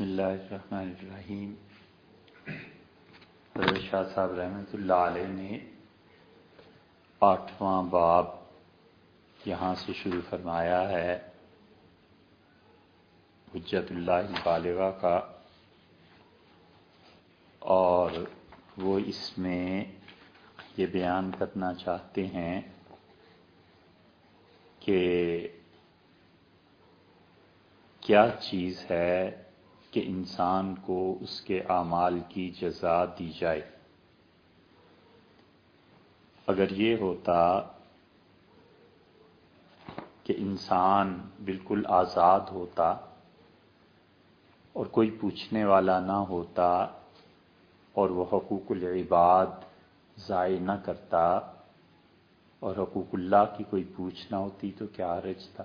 بسم اللہ الرحمن الرحیم۔ حضرت شاہ صاحب رحمۃ اللہ علیہ نے آٹھواں باب یہاں سے شروع فرمایا ہے۔ حجت اللہ بالغہ کا۔ اور وہ اس میں یہ بیان کرنا چاہتے ہیں کہ کیا چیز ہے کہ انسان کو اس کے اعمال کی جزا دی جائے۔ اگر یہ ہوتا کہ انسان بالکل آزاد ہوتا اور کوئی پوچھنے والا نہ ہوتا اور وہ حقوق العباد ضائع نہ کرتا اور حقوق اللہ کی کوئی پوچھ نہ ہوتی تو کیا حرج تھا؟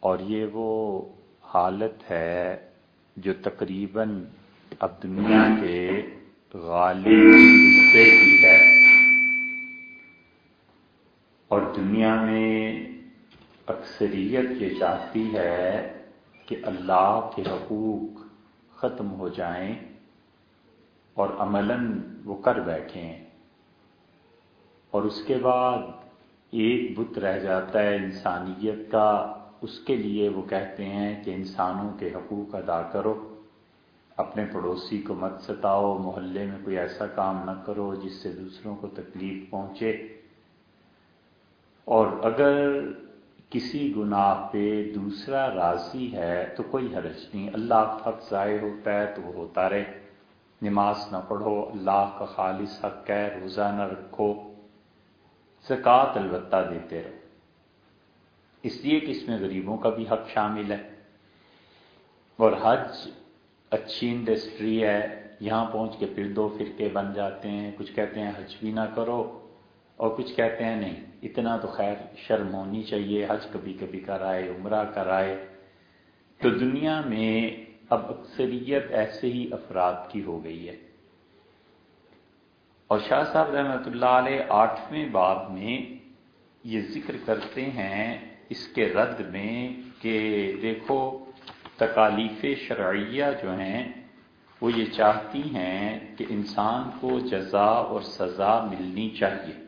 اور یہ وہ حالت ہے جو تقریباً اب دنیا کے غالب حصے کی ہے۔ اور دنیا میں اکثریت یہ چاہتی ہے کہ اللہ کے حقوق ختم ہو جائیں اور عملاً وہ کر بیٹھیں۔ اور اس کے بعد ایک بت رہ جاتا ہے انسانیت کا اس کے لیے وہ کہتے ہیں کہ انسانوں کے حقوق ادا کرو، اپنے پڑوسی کو مت ستاؤ، محلے میں کوئی ایسا کام نہ کرو جس سے دوسروں کو تکلیف پہنچے۔ اور اگر کسی گناہ پہ دوسرا راضی ہے تو کوئی حرج نہیں، اللہ کا حق ضائع ہوتا ہے تو وہ ہوتا رہے۔ نماز نہ پڑھو، اللہ کا خالص حق ہے، روزہ نہ رکھو، زکوٰۃ البتہ دیتے رہو۔ اس لیے کہ اس میں غریبوں کا بھی حق شامل ہے۔ اور حج اچھی انڈسٹری ہے، یہاں پہنچ کے پھر دو فرقے بن جاتے ہیں۔ کچھ کہتے ہیں حج بھی نہ کرو اور کچھ کہتے ہیں نہیں۔ اتنا تو خیر شرم ہونی چاہیے، حج کبھی کبھی کرائے، عمرہ کرائے۔ تو دنیا میں اب اکثریت ایسے ہی افراد کی ہو گئی ہے۔ اور شاہ صاحب رحمۃ اللہ علیہ آٹھویں باب میں یہ ذکر کرتے ہیں اس کے رد میں کہ دیکھو، تکالیف شرعیہ جو ہیں، وہ یہ چاہتی ہیں کہ انسان کو جزا اور سزا ملنی چاہیے۔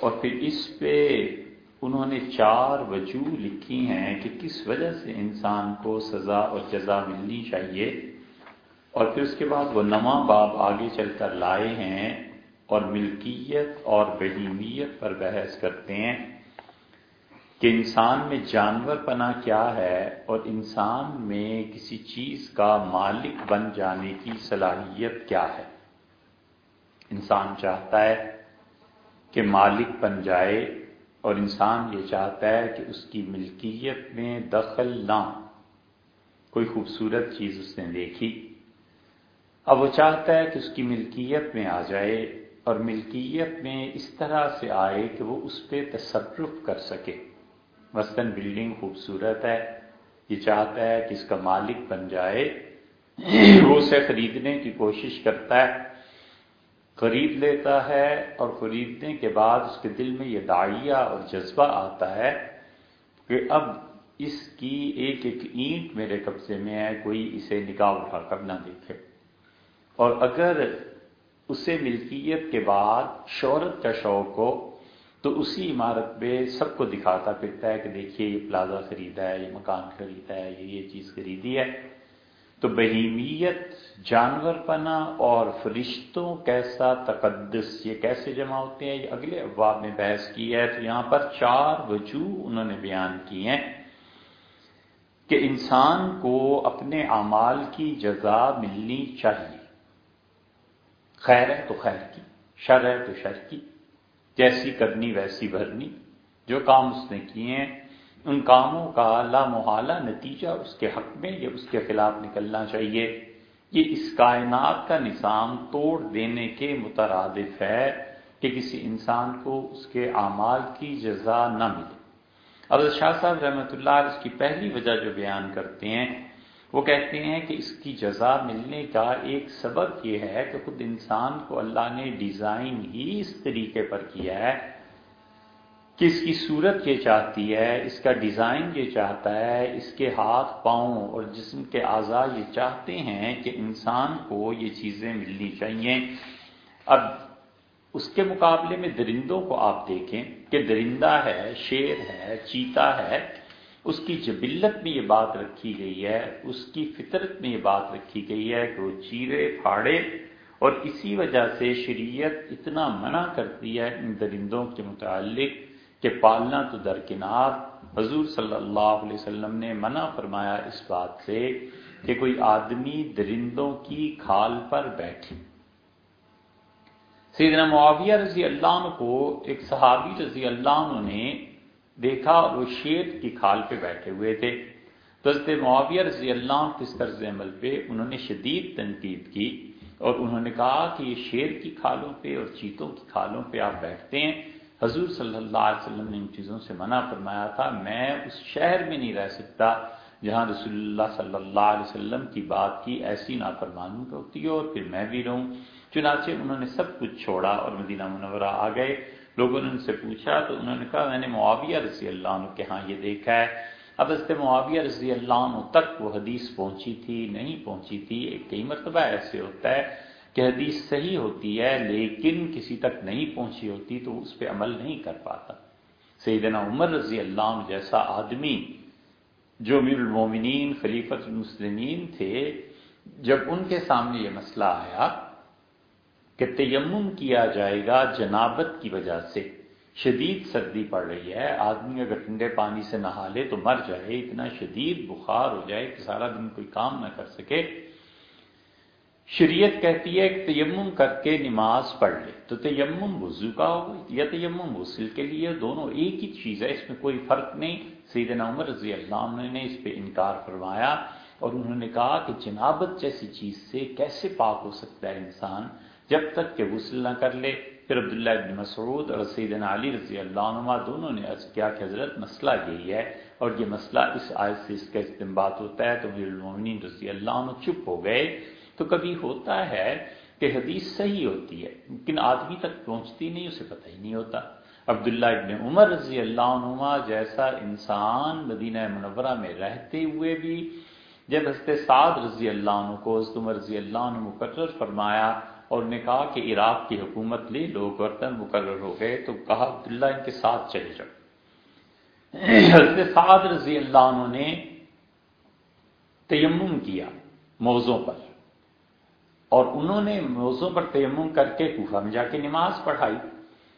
اور پھر اس پہ انہوں نے چار وجوہ لکھی ہیں کہ کس وجہ سے انسان کو سزا اور جزا ملنی چاہیے۔ اور پھر اس کے بعد وہ نواں باب آگے چل کر لائے ہیں اور ملکیت اور بہیمیت پر بحث کرتے ہیں۔ کہ انسان میں جانور پنا کیا ہے اور انسان میں کسی چیز کا مالک بن جانے کی صلاحیت کیا ہے۔ انسان چاہتا ہے کہ مالک بن جائے اور انسان یہ چاہتا ہے کہ اس کی ملکیت میں دخل نہ کوئی خوبصورت چیز اس نے دیکھی۔ اب وہ چاہتا ہے کہ اس کی ملکیت میں آ جائے اور ملکیت میں اس طرح سے آئے کہ وہ اس پہ تصرف کر سکے۔ مثلاً بلڈنگ خوبصورت ہے۔ یہ چاہتا ہے کہ اس کا مالک بن جائے۔ وہ اسے خریدنے کی کوشش کرتا ہے۔ خرید لیتا ہے اور خریدنے کے بعد اس کے دل میں یہ دائیا اور جذبہ آتا ہے کہ اب اس کی ایک ایک اینٹ میرے قبضے میں ہے، کوئی اسے نکاح اٹھا کر نہ دیکھے۔ اور اگر اسے ملکیت کے بعد شہرت کا شوق ہو تو اسی عمارت پہ سب کو دکھاتا پھرتا ہے کہ دیکھیے یہ پلازا خریدا ہے، یہ مکان خریدا ہے، یہ یہ چیز خریدی ہے۔ تو بہیمیت، جانور پنا اور فرشتوں کیسا تقدس، یہ کیسے جمع ہوتے ہیں؟ یہ اگلے ابواب میں بحث کی ہے۔ تو یہاں پر چار وجوہ انہوں نے بیان کی ہیں کہ انسان کو اپنے اعمال کی جزا ملنی چاہیے۔ خیر ہے تو خیر کی، شر ہے تو شر کی۔ جیسی کرنی ویسی بھرنی، جو کام اس نے کیے ہیں، ان کاموں کا لا محالہ نتیجہ اس کے حق میں یا اس کے خلاف نکلنا چاہیے۔ یہ اس کائنات کا نظام توڑ دینے کے مترادف ہے کہ کسی انسان کو اس کے اعمال کی جزا نہ ملے۔ اب شاہ صاحب رحمۃ اللہ اس کی پہلی وجہ جو بیان کرتے ہیں وہ کہتے ہیں کہ اس کی جزا ملنے کا ایک سبب یہ ہے کہ خود انسان کو اللہ نے ڈیزائن ہی اس طریقے پر کیا ہے کہ اس کی صورت یہ چاہتی ہے، اس کا ڈیزائن یہ چاہتا ہے، اس کے ہاتھ پاؤں اور جسم کے اعضاء یہ چاہتے ہیں کہ انسان کو یہ چیزیں ملنی چاہیے۔ اب اس کے مقابلے میں درندوں کو آپ دیکھیں کہ درندہ ہے، شیر ہے، چیتا ہے اس کی جبلت میں یہ بات رکھی گئی ہے، اس کی فطرت میں یہ بات رکھی گئی ہے کہ وہ چیرے، پھاڑے اور اسی وجہ سے شریعت اتنا منع کرتی ہے ان درندوں کے متعلق کہ پالنا تو درکنار۔ حضور صلی اللہ علیہ وسلم نے منع فرمایا اس بات سے کہ کوئی آدمی درندوں کی کھال پر بیٹھے۔ سیدنا معاویہ رضی اللہ عنہ کو ایک صحابی رضی اللہ عنہ نے دیکھا وہ شیر کی کھال پہ بیٹھے ہوئے تھے۔ تو حضرت معاویہ رضی اللہ عنہ کس طرز عمل پہ انہوں نے شدید تنقید کی اور انہوں نے کہا کہ یہ شیر کی کھالوں پہ اور چیتوں کی کھالوں پہ آپ بیٹھتے ہیں۔ حضور صلی اللہ علیہ وسلم نے ان چیزوں سے منع فرمایا تھا۔ میں اس شہر میں نہیں رہ سکتا جہاں رسول اللہ صلی اللہ علیہ وسلم کی بات کی ایسی نافرمانی ہوتی ہے اور پھر میں بھی رہوں۔ چنانچہ انہوں نے سب کچھ چھوڑا اور مدینہ منورہ آ گئے۔ لوگوں نے ان سے پوچھا، تو انہوں نے کہا، میں نے معاویہ رضی اللہ عنہ کے ہاں یہ دیکھا ہے۔ اب حضرت معاویہ رضی اللہ عنہ تک وہ حدیث پہنچی تھی، نہیں پہنچی تھی۔ ایک کئی مرتبہ ایسے ہوتا ہے کہ حدیث صحیح ہوتی ہے، لیکن کسی تک نہیں پہنچی ہوتی، تو اس پہ عمل نہیں کر پاتا۔ سیدنا عمر رضی اللہ عنہ جیسا آدمی جو میر المومنین خلیفت المسلمین تھے، جب ان کے سامنے یہ مسئلہ آیا کہ تیمم کیا جائے گا جنابت کی وجہ سے۔ شدید سردی پڑ رہی ہے، آدمی اگر ٹھنڈے پانی سے نہا لے تو مر جائے، اتنا شدید بخار ہو جائے کہ سارا دن کوئی کام نہ کر سکے۔ شریعت کہتی ہے کہ تیمم کر کے نماز پڑھ لے۔ تو تیمم وضو کا ہو یا تیمم غسل کے لیے؟ دونوں ایک ہی چیز ہے، اس میں کوئی فرق نہیں۔ سیدنا عمر رضی اللہ عنہ نے اس پہ انکار فرمایا اور انہوں نے کہا کہ جنابت جیسی چیز سے کیسے پاک ہو سکتا ہے انسان؟ جب تک کہ غسل نہ کر لے۔ پھر عبداللہ ابن مسعود اور سیدنا علی رضی اللہ عنہ دونوں نے عرض کیا کہ حضرت مسئلہ یہی ہے اور یہ مسئلہ اس آیت سے اس کا استعمال ہوتا ہے تو میر المومنین رضی اللہ عنہ چپ ہو گئے۔ تو کبھی ہوتا ہے کہ حدیث صحیح ہوتی ہے، لیکن آدمی تک پہنچتی نہیں، اسے پتہ ہی نہیں ہوتا۔ عبداللہ ابن عمر رضی اللہ عنہ جیسا انسان مدینہ منورہ میں رہتے ہوئے بھی، جب حضرت سعد رضی اللہ عنہ کو، حضرت عمر رضی اللہ عنہ مقرر فرمایا اور نے کہا کہ عراق کی حکومت لے لو برتن مقرر ہو گئے، تو کہا، عبداللہ ان کے ساتھ چلے جاؤ۔ حضرت سعد رضی اللہ عنہ نے تیمم کیا موضوع پر۔ اور انہوں نے موضوع پر تیمم کر کے کوفہ میں جا کے نماز پڑھائی۔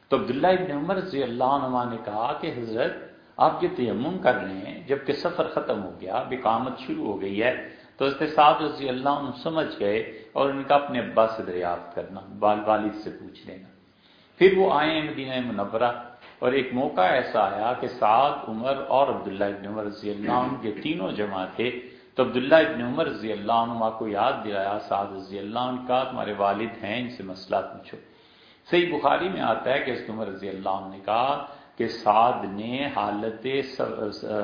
تو عبداللہ ابن عمر رضی اللہ عنہ نے کہا کہ، حضرت، آپ یہ تیمم کر رہے ہیں، جبکہ سفر ختم ہو گیا بکامت شروع ہو گئی ہے۔ تو حضرت صاحب رضی اللہ عنہ سمجھ گئے اور ان کا اپنے ابا سے دریافت کرنا، بال والد سے پوچھ لینا۔ پھر وہ آئے مدینہ منورہ اور ایک موقع ایسا آیا کہ سعد، عمر اور عبداللہ ابن عمر رضی اللہ عنہ کے تینوں جمع تھے۔ تو عبداللہ ابن عمر رضی اللہ عنہ کو یاد دلایا، سعد رضی اللہ عنہ کا، تمہارے والد ہیں، ان سے مسئلہ پوچھو۔ صحیح بخاری میں آتا ہے کہ اس عمر رضی اللہ عنہ نے کہا کہ سعد نے حالت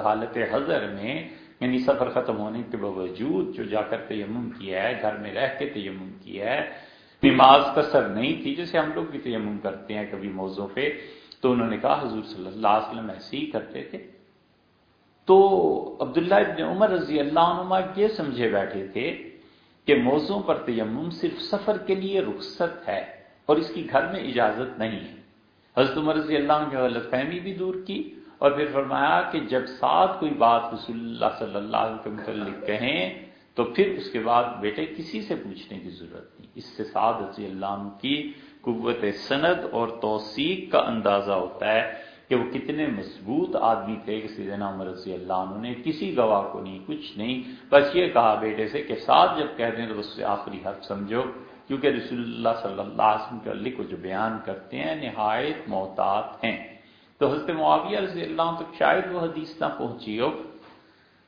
حالت حضر میں یعنی سفر ختم ہونے کے باوجود جو جا کر تیمم کیا ہے، گھر میں رہ کے تیمم کیا ہے، نماز کثر نہیں تھی جیسے ہم لوگ بھی تیمم کرتے ہیں کبھی موضوع پہ، تو انہوں نے کہا حضور صلی اللہ علیہ وسلم ایسے ہی کرتے تھے۔ تو عبداللہ ابن عمر رضی اللہ عنہ یہ سمجھے بیٹھے تھے کہ موضوع پر تیمم صرف سفر کے لیے رخصت ہے اور اس کی گھر میں اجازت نہیں ہے۔ حضرت عمر رضی اللہ عنہ کی غلط فہمی بھی دور کی۔ اور پھر فرمایا کہ جب ساتھ کوئی بات رسول اللہ صلی اللہ علیہ کے متعلق کہیں، تو پھر اس کے بعد بیٹے کسی سے پوچھنے کی ضرورت نہیں۔ اس سے سعد رضی اللہ عنہ کی قوت سند اور توثیق کا اندازہ ہوتا ہے کہ وہ کتنے مضبوط آدمی تھے کہ سیدنا عمر رضی اللہ عنہ نے۔ کسی گواہ کو نہیں، کچھ نہیں۔ بس یہ کہا بیٹے سے کہ ساتھ جب کہہ دیں تو اس سے آخری حرف سمجھو۔ کیونکہ رسول اللہ صلی اللہ علیہ وسلم کے جو بیان کرتے ہیں، نہایت محتاط ہیں۔ تو حضرت معاویہ رضی اللہ عنہ تک شاید وہ حدیث نہ پہنچی ہو۔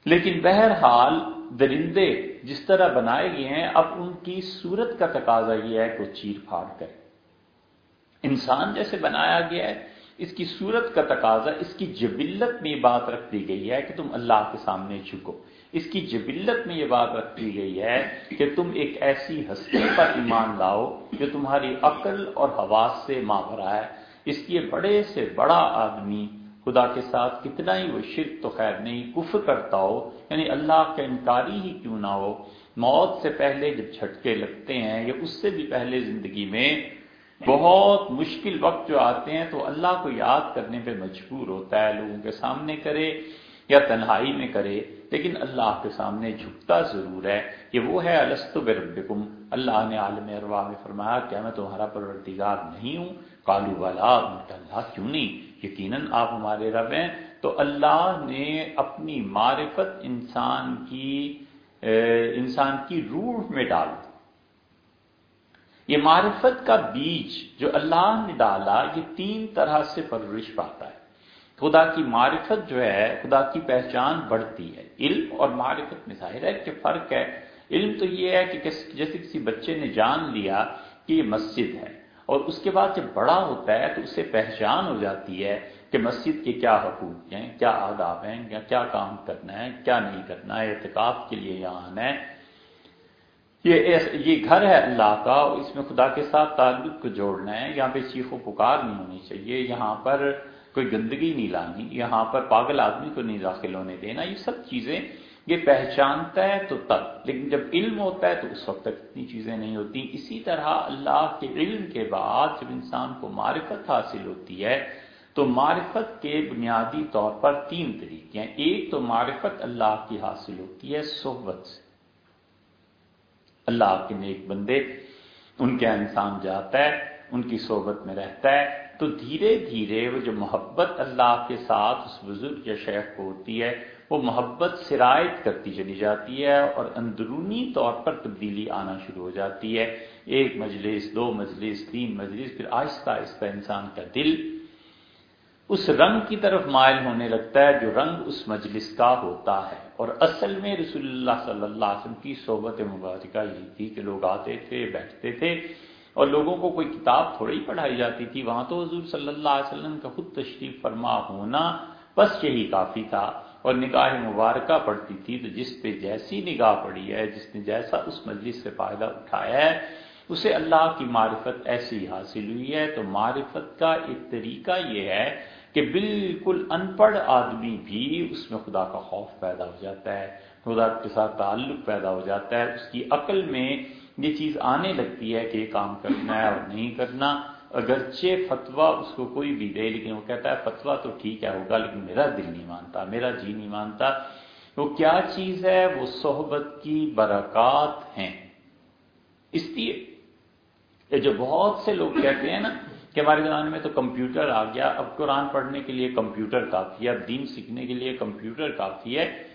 لیکن بہرحال درندے جس طرح بنائے گئے ہیں، اب ان کی صورت کا تقاضا یہ ہے کہ وہ چیر پھاڑ کرے انسان جیسے بنایا گیا ہے، اس کی صورت کا تقاضا، اس کی جبلت میں یہ بات رکھ دی گئی ہے کہ تم اللہ کے سامنے جھکو۔ اس کی جبلت میں یہ بات رکھ دی گئی ہے کہ تم ایک ایسی ہستی پر ایمان لاؤ جو تمہاری عقل اور حواس سے ماورا ہے۔ اس لیے بڑے سے بڑا آدمی خدا کے ساتھ کتنا ہی وہ شرک تو خیر نہیں، کفر کرتا ہو یعنی اللہ کا انکاری ہی کیوں نہ ہو، موت سے پہلے جب جھٹکے لگتے ہیں یا اس سے بھی پہلے زندگی میں بہت مشکل وقت جو آتے ہیں تو اللہ کو یاد کرنے پہ مجبور ہوتا ہے، لوگوں کے سامنے کرے یا تنہائی میں کرے، لیکن اللہ کے سامنے جھکتا ضرور ہے۔ کہ وہ ہے السط بربکم۔ اللہ نے عالم اروا میں فرمایا، کیا میں تمہارا پروردگار نہیں ہوں؟ کالو والا اللہ کیوں نہیں؟ یقیناً آپ ہمارے رب ہیں۔ تو اللہ نے اپنی معرفت انسان کی انسان کی روح میں ڈال دی۔ یہ معرفت کا بیج جو اللہ نے ڈالا، یہ تین طرح سے پرورش پاتا ہے۔ خدا کی معرفت جو ہے، خدا کی پہچان بڑھتی ہے۔ علم اور معرفت میں ظاہر ہے کہ فرق ہے۔ علم تو یہ ہے کہ جیسے کسی بچے نے جان لیا کہ یہ مسجد ہے۔ اور اس کے بعد جب بڑا ہوتا ہے تو اسے پہچان ہو جاتی ہے کہ مسجد کے کیا حقوق ہیں، کیا آداب ہیں، یا کیا کام کرنا ہے، کیا نہیں کرنا ہے، اعتکاف کے لیے یہاں آنا ہے۔ یہ گھر ہے اللہ کا، اور اس میں خدا کے ساتھ تعلق کو جوڑنا ہے۔ یہاں پہ چیخ و پکار نہیں ہونی چاہیے، یہاں پر کوئی گندگی نہیں لانی، یہاں پر پاگل آدمی کو نہیں داخل ہونے دینا، یہ سب چیزیں یہ پہچانتا ہے تو تب، لیکن جب علم ہوتا ہے تو اس وقت تک اتنی چیزیں نہیں ہوتی۔ اسی طرح اللہ کے علم کے بعد جب انسان کو معرفت حاصل ہوتی ہے، تو معرفت کے بنیادی طور پر تین طریقے ہیں۔ ایک تو معرفت اللہ کی حاصل ہوتی ہے صحبت سے۔ اللہ کے نیک بندے، ان کے انسان جاتا ہے، ان کی صحبت میں رہتا ہے، تو دھیرے دھیرے وہ جو محبت اللہ کے ساتھ اس بزرگ یا شیخ کو ہوتی ہے وہ محبت سرایت کرتی چلی جاتی ہے اور اندرونی طور پر تبدیلی آنا شروع ہو جاتی ہے۔ ایک مجلس، دو مجلس، تین مجلس، پھر آہستہ آہستہ انسان کا دل اس رنگ کی طرف مائل ہونے لگتا ہے جو رنگ اس مجلس کا ہوتا ہے۔ اور اصل میں رسول اللہ صلی اللہ علیہ وسلم کی صحبت مبارکہ یہی تھی کہ لوگ آتے تھے، بیٹھتے تھے اور لوگوں کو کوئی کتاب تھوڑی پڑھائی جاتی تھی۔ وہاں تو حضور صلی اللہ علیہ وسلم کا خود تشریف فرما ہونا بس یہی کافی تھا۔ اور نگاہ مبارکہ پڑتی تھی تو جس پہ جیسی نگاہ پڑی ہے، جس نے جیسا اس مجلس سے فائدہ اٹھایا ہے، اسے اللہ کی معرفت ایسی حاصل ہوئی ہے۔ تو معرفت کا ایک طریقہ یہ ہے کہ بالکل ان پڑھ آدمی بھی اس میں خدا کا خوف پیدا ہو جاتا ہے، خدا کے ساتھ تعلق پیدا ہو جاتا ہے، اس کی عقل میں یہ چیز آنے لگتی ہے کہ یہ کام کرنا ہے اور نہیں کرنا۔ اگرچہ فتوا اس کو کوئی بھی دے، لیکن وہ کہتا ہے فتوا تو ٹھیک ہے ہوگا، لیکن میرا دل نہیں مانتا، میرا جی نہیں مانتا۔ وہ کیا چیز ہے؟ وہ صحبت کی برکات ہیں۔ اس لیے جو بہت سے لوگ کہتے ہیں نا کہ ہمارے زمانے میں تو کمپیوٹر آ گیا، اب قرآن پڑھنے کے لیے کمپیوٹر کافی ہے، اب دین سیکھنے کے لیے کمپیوٹر کافی ہے۔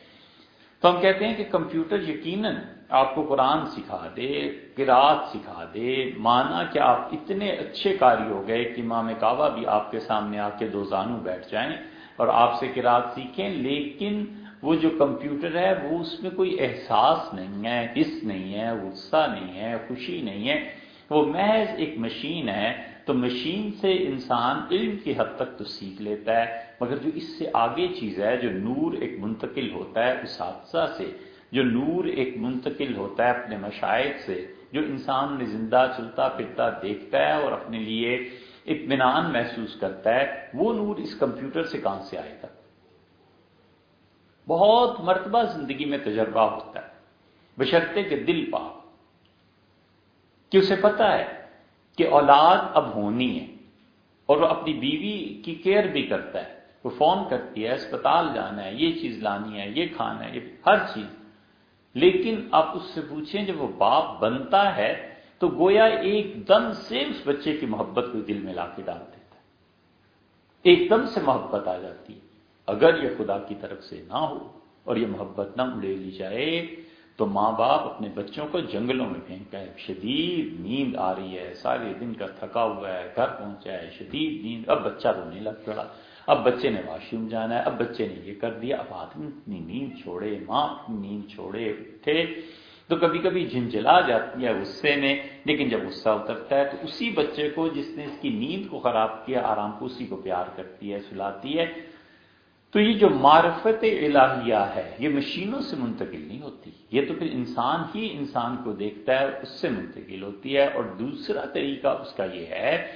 تو ہم کہتے ہیں کہ کمپیوٹر یقیناً آپ کو قرآن سکھا دے قرآت سکھا دے، مانا کہ آپ اتنے اچھے کاری ہو گئے کہ امام کعبہ بھی آپ کے سامنے آ کے دو زانو بیٹھ جائیں اور آپ سے قرآت سیکھیں، لیکن وہ جو کمپیوٹر ہے، وہ اس میں کوئی احساس نہیں ہے حص نہیں ہے، غصہ نہیں ہے، خوشی نہیں ہے۔ وہ محض ایک مشین ہے، تو مشین سے انسان علم کی حد تک تو سیکھ لیتا ہے، مگر جو اس سے آگے چیز ہے، جو نور ایک منتقل ہوتا ہے، اس حادثہ سے جو نور ایک منتقل ہوتا ہے اپنے مشاہد سے، جو انسان نے زندہ چلتا پھرتا دیکھتا ہے اور اپنے لیے اطمینان محسوس کرتا ہے، وہ نور اس کمپیوٹر سے کہاں سے آئے گا؟ بہت مرتبہ زندگی میں تجربہ ہوتا ہے۔ بشرطے کے دل پا کہ اسے پتا ہے کہ اولاد اب ہونی ہے اور وہ اپنی بیوی کی کیئر بھی کرتا ہے۔ وہ فون کرتی ہے، اسپتال جانا ہے، یہ چیز لانی ہے، یہ کھانا ہے، یہ ہر چیز۔ لیکن آپ اس سے پوچھیں جب وہ باپ بنتا ہے تو گویا ایک دم سے اس بچے کی محبت کو دل میں لا کے ڈال دیتا ہے۔ ایک دم سے محبت آ جاتی ہے۔ اگر یہ خدا کی طرف سے نہ ہو اور یہ محبت نہ اڑے لی جائے تو ماں باپ اپنے بچوں کو جنگلوں میں پھینکتا ہے۔ شدید نیند آ رہی ہے، سارے دن کا تھکا ہوا ہے، گھر پہنچا ہے، شدید نیند۔ اب بچہ رونے لگ پڑا۔ اب بچے نے واش روم جانا ہے، اب بچے نے یہ کر دیا، اب آدمی اپنی نیند چھوڑے، ماں اپنی نیند چھوڑے، اٹھے۔ تو کبھی کبھی جھنجلا جاتی ہے غصے میں، لیکن جب غصہ اترتا ہے تو اسی بچے کو جس نے اس کی نیند کو خراب کیا، آرام کو اسی کو پیار کرتی ہے، سلاتی ہے۔ تو یہ جو معرفت الہیہ ہے، یہ مشینوں سے منتقل نہیں ہوتی۔ یہ تو پھر انسان ہی انسان کو دیکھتا ہے، اس سے منتقل ہوتی ہے۔ اور دوسرا طریقہ اس کا یہ ہے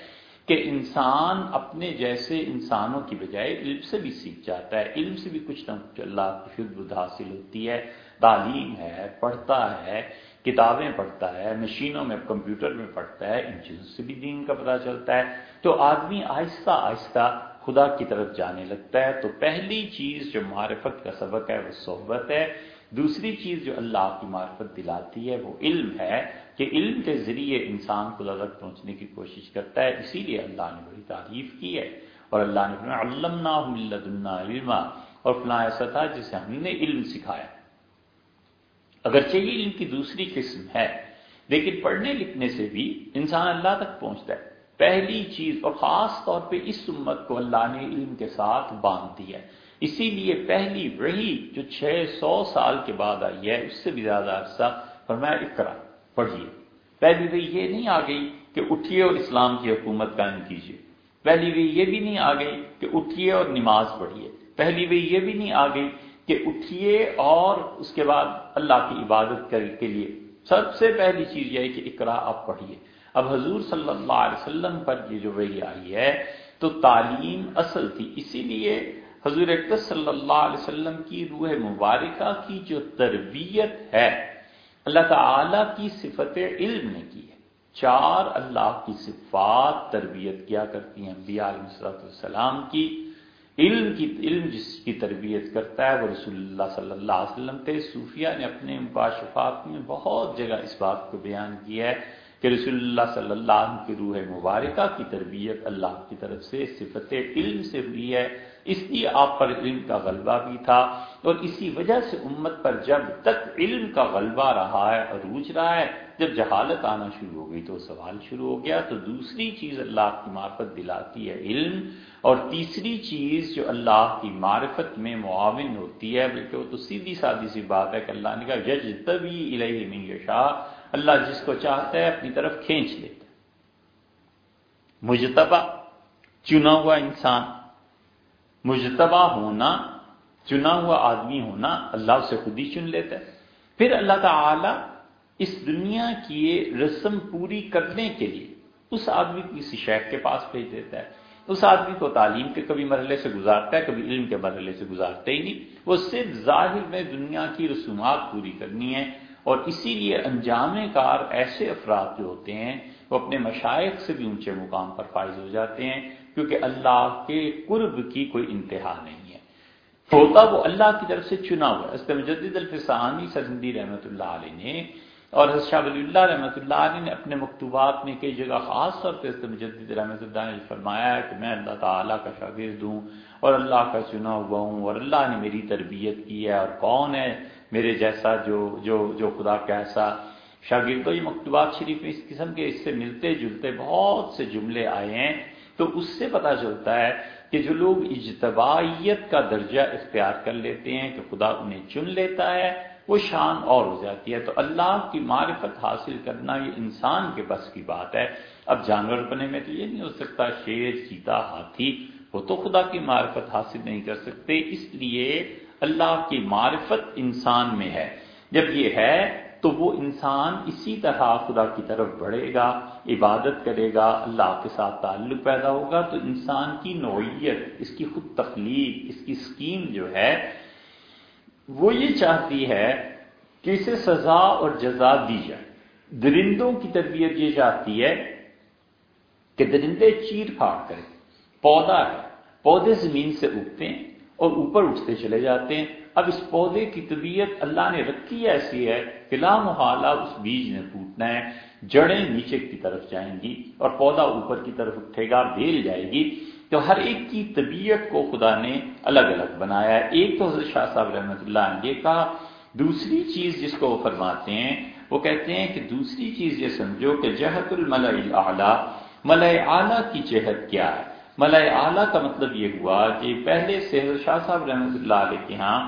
کہ انسان اپنے جیسے انسانوں کی بجائے علم سے بھی سیکھ جاتا ہے۔ علم سے بھی کچھ نہ کچھ اللہ کی بدھ حاصل ہوتی ہے، تعلیم ہے، پڑھتا ہے، کتابیں پڑھتا ہے، مشینوں میں، کمپیوٹر میں پڑھتا ہے، ان چیزوں سے بھی دین کا پتہ چلتا ہے۔ تو آدمی آہستہ آہستہ خدا کی طرف جانے لگتا ہے۔ تو پہلی چیز جو معرفت کا سبق ہے، وہ صحبت ہے۔ دوسری چیز جو اللہ کی معرفت دلاتی ہے، وہ علم ہے۔ کہ علم کے ذریعے انسان خدا تک پہنچنے کی کوشش کرتا ہے، اسی لیے اللہ نے بڑی تعریف کی ہے۔ اور اللہ نے علم علما اور فلاں ایسا تھا جسے ہم نے علم سکھایا۔ اگرچہ یہ علم کی دوسری قسم ہے، لیکن پڑھنے لکھنے سے بھی انسان اللہ تک پہنچتا ہے۔ پہلی چیز اور خاص طور پہ اس امت کو اللہ نے علم کے ساتھ باندھ دیا ہے۔ اسی لیے پہلی وہی جو چھ سو سال کے بعد آئی ہے، اس سے بھی زیادہ عرصہ فرمایا اقرا پڑھیے۔ پہلی وہی یہ نہیں آ گئی کہ اٹھیے اور اسلام کی حکومت قائم کیجیے۔ پہلی وہی یہ بھی نہیں آ گئی کہ اٹھیے اور نماز پڑھیے۔ پہلی وہی یہ بھی نہیں آ گئی کہ اٹھیے اور اس کے بعد اللہ کی عبادت کے لیے۔ سب سے پہلی چیز یہ ہے کہ اقرا آپ پڑھیے۔ اب حضور صلی اللہ علیہ وسلم پر یہ جو وہی آئی ہے، تو تعلیم اصل تھی۔ اسی لیے حضور اقدس صلی اللہ علیہ وسلم کی روح مبارکہ کی جو تربیت ہے اللہ تعالی کی صفت علم نے کی ہے۔ چار اللہ کی صفات تربیت کیا کرتی ہیں انبیاء علیہ السلام کی۔ علم کی، علم جس کی تربیت کرتا ہے وہ رسول اللہ صلی اللہ علیہ وسلم تھے۔ صوفیہ نے اپنے مباشفات میں بہت جگہ اس بات کو بیان کیا ہے کہ رسول اللہ صلی اللہ علیہ وسلم کی روح مبارکہ کی تربیت اللہ کی طرف سے صفت علم سے ہوئی ہے۔ اس لیے آپ پر علم کا غلبہ بھی تھا اور اسی وجہ سے امت پر جب تک علم کا غلبہ رہا ہے عروج رہا ہے، جب جہالت آنا شروع ہو گئی تو سوال شروع ہو گیا، تو دوسری چیز اللہ کی معرفت دلاتی ہے علم اور تیسری چیز جو اللہ کی معرفت میں معاون ہوتی ہے، بلکہ وہ تو سیدھی سادی سی بات ہے کہ اللہ نے کہا جج تبھی الہی من یشا اللہ جس کو چاہتا ہے اپنی طرف کھینچ لیتا ہے۔ مجتبہ، چنا ہوا انسان۔ مجتبہ ہونا، چنا ہوا آدمی ہونا اللہ سے خود ہی چن لیتا ہے۔ پھر اللہ تعالی اس دنیا کی رسم پوری کرنے کے لیے اس آدمی کو کسی شیخ کے پاس بھیج دیتا ہے۔ اس آدمی کو تعلیم کے کبھی مرحلے سے گزارتا ہے، کبھی علم کے مرحلے سے گزارتا ہی نہیں۔ وہ صرف ظاہر میں دنیا کی رسومات پوری کرنی ہے اور اسی لیے انجام کار ایسے افراد جو ہوتے ہیں، وہ اپنے مشائق سے بھی اونچے مقام پر فائز ہو جاتے ہیں۔ کیونکہ اللہ کے قرب کی کوئی انتہا نہیں ہے۔ ہوتا وہ اللہ کی طرف سے چنا ہوا مجدد الفسانی سزندی رحمۃ اللہ علیہ نے اور حضرت شاہ ولی اللہ رحمۃ اللہ علیہ نے اپنے مکتوبات میں کئی جگہ خاص طور پہ مجدد رحمۃ اللہ نے فرمایا کہ میں اللہ تعالیٰ کا شاگرد ہوں اور اللہ کا چنا ہوا ہوں اور اللہ نے میری تربیت کی ہے اور کون ہے میرے جیسا جو جو جو خدا کا ایسا شاگردوں یہ مکتوبات شریف میں اس قسم کے اس سے ملتے جلتے بہت سے جملے آئے ہیں۔ تو اس سے پتہ چلتا ہے کہ جو لوگ اجتباعیت کا درجہ اختیار کر لیتے ہیں کہ خدا انہیں چن لیتا ہے، وہ شان اور ہو جاتی ہے۔ تو اللہ کی معرفت حاصل کرنا یہ انسان کے بس کی بات ہے۔ اب جانور بنے میں تو یہ نہیں ہو سکتا، شیر، چیتا، ہاتھی، وہ تو خدا کی معرفت حاصل نہیں کر سکتے۔ اس لیے اللہ کی معرفت انسان میں ہے۔ جب یہ ہے تو وہ انسان اسی طرح خدا کی طرف بڑھے گا۔ عبادت کرے گا، اللہ کے ساتھ تعلق پیدا ہوگا، تو انسان کی نوعیت، اس کی خود تخلیق، اس کی اسکیم جو ہے، وہ یہ چاہتی ہے کہ اسے سزا اور جزا دی جائے۔ درندوں کی تربیت یہ چاہتی ہے کہ درندے چیر پھاڑ کریں پودا ہے، پودے زمین سے اگتے ہیں اور اوپر اٹھتے چلے جاتے ہیں۔ اب اس پودے کی طبیعت اللہ نے رکھی ایسی ہے کہ محالہ اس بیج نے ٹوٹنا ہے۔ جڑیں نیچے کی طرف جائیں گی اور پودا اوپر کی طرف اٹھے گا بیل جائے گی، تو ہر ایک کی طبیعت کو خدا نے الگ الگ بنایا ایک تو حضرت شاہ صاحب رحمۃ اللہ نے یہ کہا دوسری چیز جس کو وہ فرماتے ہیں، وہ کہتے ہیں کہ دوسری چیز یہ سمجھو کہ جہت الملع اعلیٰ ملع اعلیٰ کی جہت کیا ہے؟ ملع اعلیٰ کا مطلب یہ ہوا کہ پہلے سے حضرت شاہ صاحب رحمۃ اللہ علیہ کے ہاں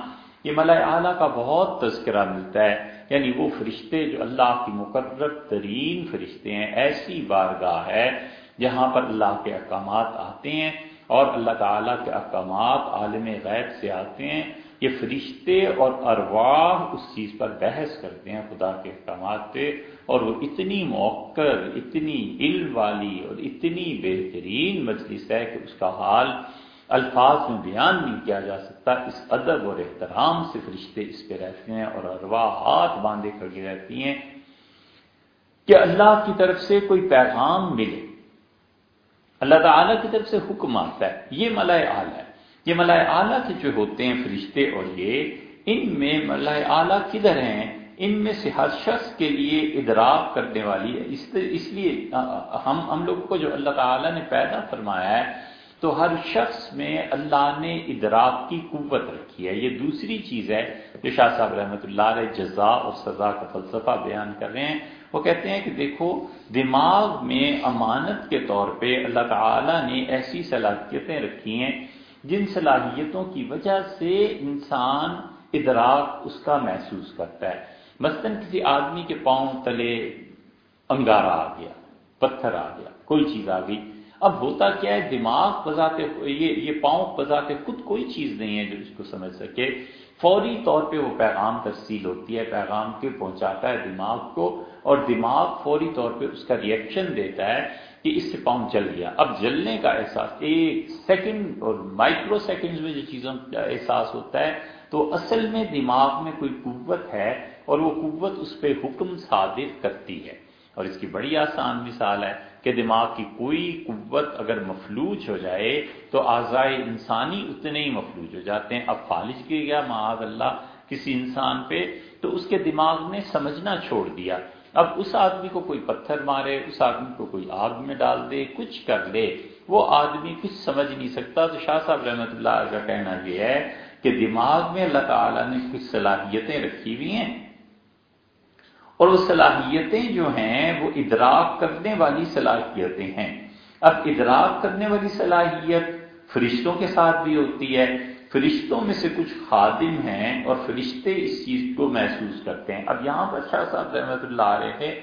یہ ملع اعلیٰ کا بہت تذکرہ ملتا ہے۔ یعنی وہ فرشتے جو اللہ کی مقرر ترین فرشتے ہیں، ایسی بارگاہ ہے جہاں پر اللہ کے احکامات آتے ہیں اور اللہ تعالیٰ کے احکامات عالم غیب سے آتے ہیں۔ یہ فرشتے اور ارواح اس چیز پر بحث کرتے ہیں، خدا کے احکامات پہ۔ اور وہ اتنی موقع اتنی علم والی اور اتنی بہترین مجلس ہے کہ اس کا حال الفاظ میں بیان نہیں کیا جا سکتا، اس ادب اور احترام سے فرشتے اس پہ رہتے ہیں اور ارواح ہاتھ باندھے کھڑی رہتی ہیں کہ اللہ کی طرف سے کوئی پیغام ملے۔ اللہ تعالیٰ کی طرف سے حکم آتا ہے۔ یہ ملائے اعلیٰ ہے۔ یہ ملائے اعلیٰ کے جو ہوتے ہیں فرشتے اور یہ، ان میں ملائے اعلیٰ کدھر ہیں؟ ان میں سے ہر شخص کے لیے ادراک کرنے والی ہے۔ اس لیے، ہم ہم لوگوں کو جو اللہ تعالیٰ نے پیدا فرمایا ہے تو ہر شخص میں اللہ نے ادراک کی قوت رکھی ہے۔ یہ دوسری چیز ہے جو شاہ صاحب رحمۃ اللہ علیہ جزا اور سزا کا فلسفہ بیان کر رہے ہیں۔ وہ کہتے ہیں کہ دیکھو، دماغ میں امانت کے طور پہ اللہ تعالی نے ایسی صلاحیتیں رکھی ہیں جن صلاحیتوں کی وجہ سے انسان ادراک اس کا محسوس کرتا ہے۔ مثلاً کسی آدمی کے پاؤں تلے انگارا آ گیا، پتھر آ گیا، کوئی چیز آ گئی۔ اب ہوتا کیا ہے، دماغ بذات یہ یہ پاؤں بذات خود کوئی چیز نہیں ہے جو اس کو سمجھ سکے۔ فوری طور پہ وہ پیغام ترسیل ہوتی ہے، پیغام کے پہنچاتا ہے دماغ کو اور دماغ فوری طور پہ اس کا ریئیکشن دیتا ہے کہ اس سے پاؤں جل گیا۔ اب جلنے کا احساس، ایک سیکنڈ اور مائکرو سیکنڈ میں جو چیزوں کا احساس ہوتا ہے، تو اصل میں دماغ میں کوئی قوت ہے اور وہ قوت اس پہ حکم صادر کرتی ہے۔ اور اس کی بڑی آسان مثال ہے کہ دماغ کی کوئی قوت اگر مفلوج ہو جائے تو آزائے انسانی اتنے ہی مفلوج ہو جاتے ہیں۔ اب فالج کیا گیا، معاذ اللہ، کسی انسان پہ تو اس کے دماغ نے سمجھنا چھوڑ دیا۔ اب اس آدمی کو کوئی پتھر مارے، اس آدمی کو کوئی آگ میں ڈال دے، کچھ کر لے، وہ آدمی کچھ سمجھ نہیں سکتا۔ تو شاہ صاحب رحمۃ اللہ کا کہنا یہ ہے کہ دماغ میں اللہ تعالیٰ نے کچھ صلاحیتیں رکھی ہوئی ہیں۔ اور وہ صلاحیتیں جو ہیں وہ ادراک کرنے والی صلاحیتیں ہیں۔ اب ادراک کرنے والی صلاحیت فرشتوں کے ساتھ بھی ہوتی ہے۔ فرشتوں میں سے کچھ خادم ہیں اور فرشتے اس چیز کو محسوس کرتے ہیں۔ اب یہاں پر شاہ صاحب رحمت اللہ علیہ نے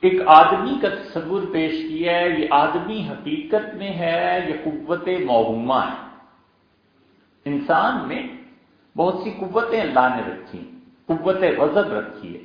ایک آدمی کا تصور پیش کیا ہے۔ یہ آدمی حقیقت میں ہے، یہ قوت موہما ہے۔ انسان میں بہت سی قوتیں اللہ نے رکھی قوت غضب رکھی ہے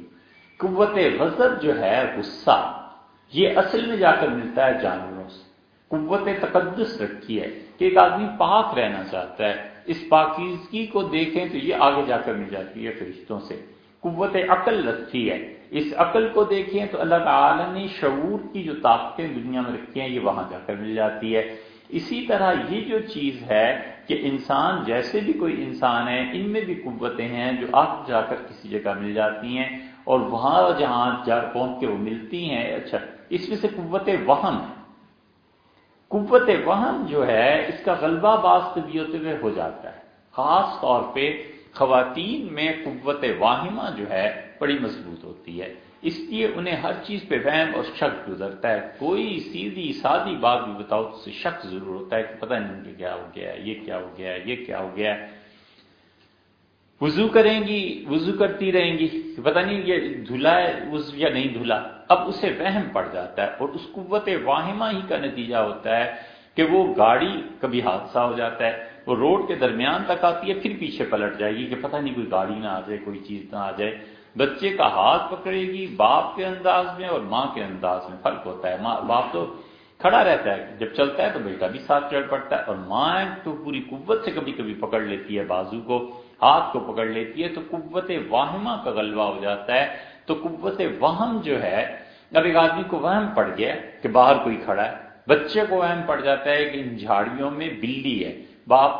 قوت غضب جو ہے غصہ، یہ اصل میں جا کر ملتا ہے جانوروں سے۔ قوت تقدس رکھی ہے کہ ایک آدمی پاک رہنا چاہتا ہے، اس پاکیزگی کو دیکھیں تو یہ آگے جا کر مل جاتی ہے فرشتوں سے۔ قوت عقل رکھی ہے اس عقل کو دیکھیں تو اللہ تعالی نے شعور کی جو طاقتیں دنیا میں رکھی ہیں، یہ وہاں جا کر مل جاتی ہے۔ اسی طرح یہ جو چیز ہے کہ انسان جیسے بھی کوئی انسان ہے، ان میں بھی قوتیں ہیں جو آگ جا کر کسی جگہ مل جاتی ہیں اور وہاں جہاں جا پہنچ کے وہ ملتی ہیں۔ اچھا اس میں سے قوت وہم ہے قوت وہم جو ہے، اس کا غلبہ بعض طبیعت میں ہو جاتا ہے۔ خاص طور پہ خواتین میں قوت واہمہ جو ہے، بڑی مضبوط ہوتی ہے۔ اس لیے انہیں ہر چیز پہ وہم اور شک گزرتا ہے۔ کوئی سیدھی سادی بات بھی بتاؤ تو سے شک ضرور ہوتا ہے کہ پتہ نہیں کہ کیا ہو گیا ہے، یہ کیا ہو گیا ہے، یہ کیا ہو گیا ہے۔ وضو کریں گی، وضو کرتی رہیں گی پتہ نہیں یہ دھلا ہے وضو یا نہیں دھلا۔ اب اسے وہم پڑ جاتا ہے اور اس قوت واہمہ ہی کا نتیجہ ہوتا ہے کہ وہ گاڑی کبھی حادثہ ہو جاتا ہے وہ روڈ کے درمیان تک آتی ہے، پھر پیچھے پلٹ جائے گی کہ پتہ نہیں کوئی گاڑی نہ آ جائے، کوئی چیز نہ آ جائے۔ بچے کا ہاتھ پکڑے گی، باپ کے انداز میں اور ماں کے انداز میں فرق ہوتا ہے۔ ماں، باپ تو کھڑا رہتا ہے، جب چلتا ہے تو بیٹا بھی ساتھ چڑھ پڑتا ہے اور ماں تو پوری قوت سے کبھی کبھی پکڑ لیتی ہے، بازو کو ہاتھ کو پکڑ لیتی ہے تو قوت واہمہ کا غلبہ ہو جاتا ہے۔ تو قوت وہم جو ہے، اب ایک آدمی کو وہم پڑ گیا کہ باہر کوئی کھڑا ہے۔ بچے کو وہم پڑ جاتا ہے کہ ان جھاڑیوں میں بلی ہے۔ باپ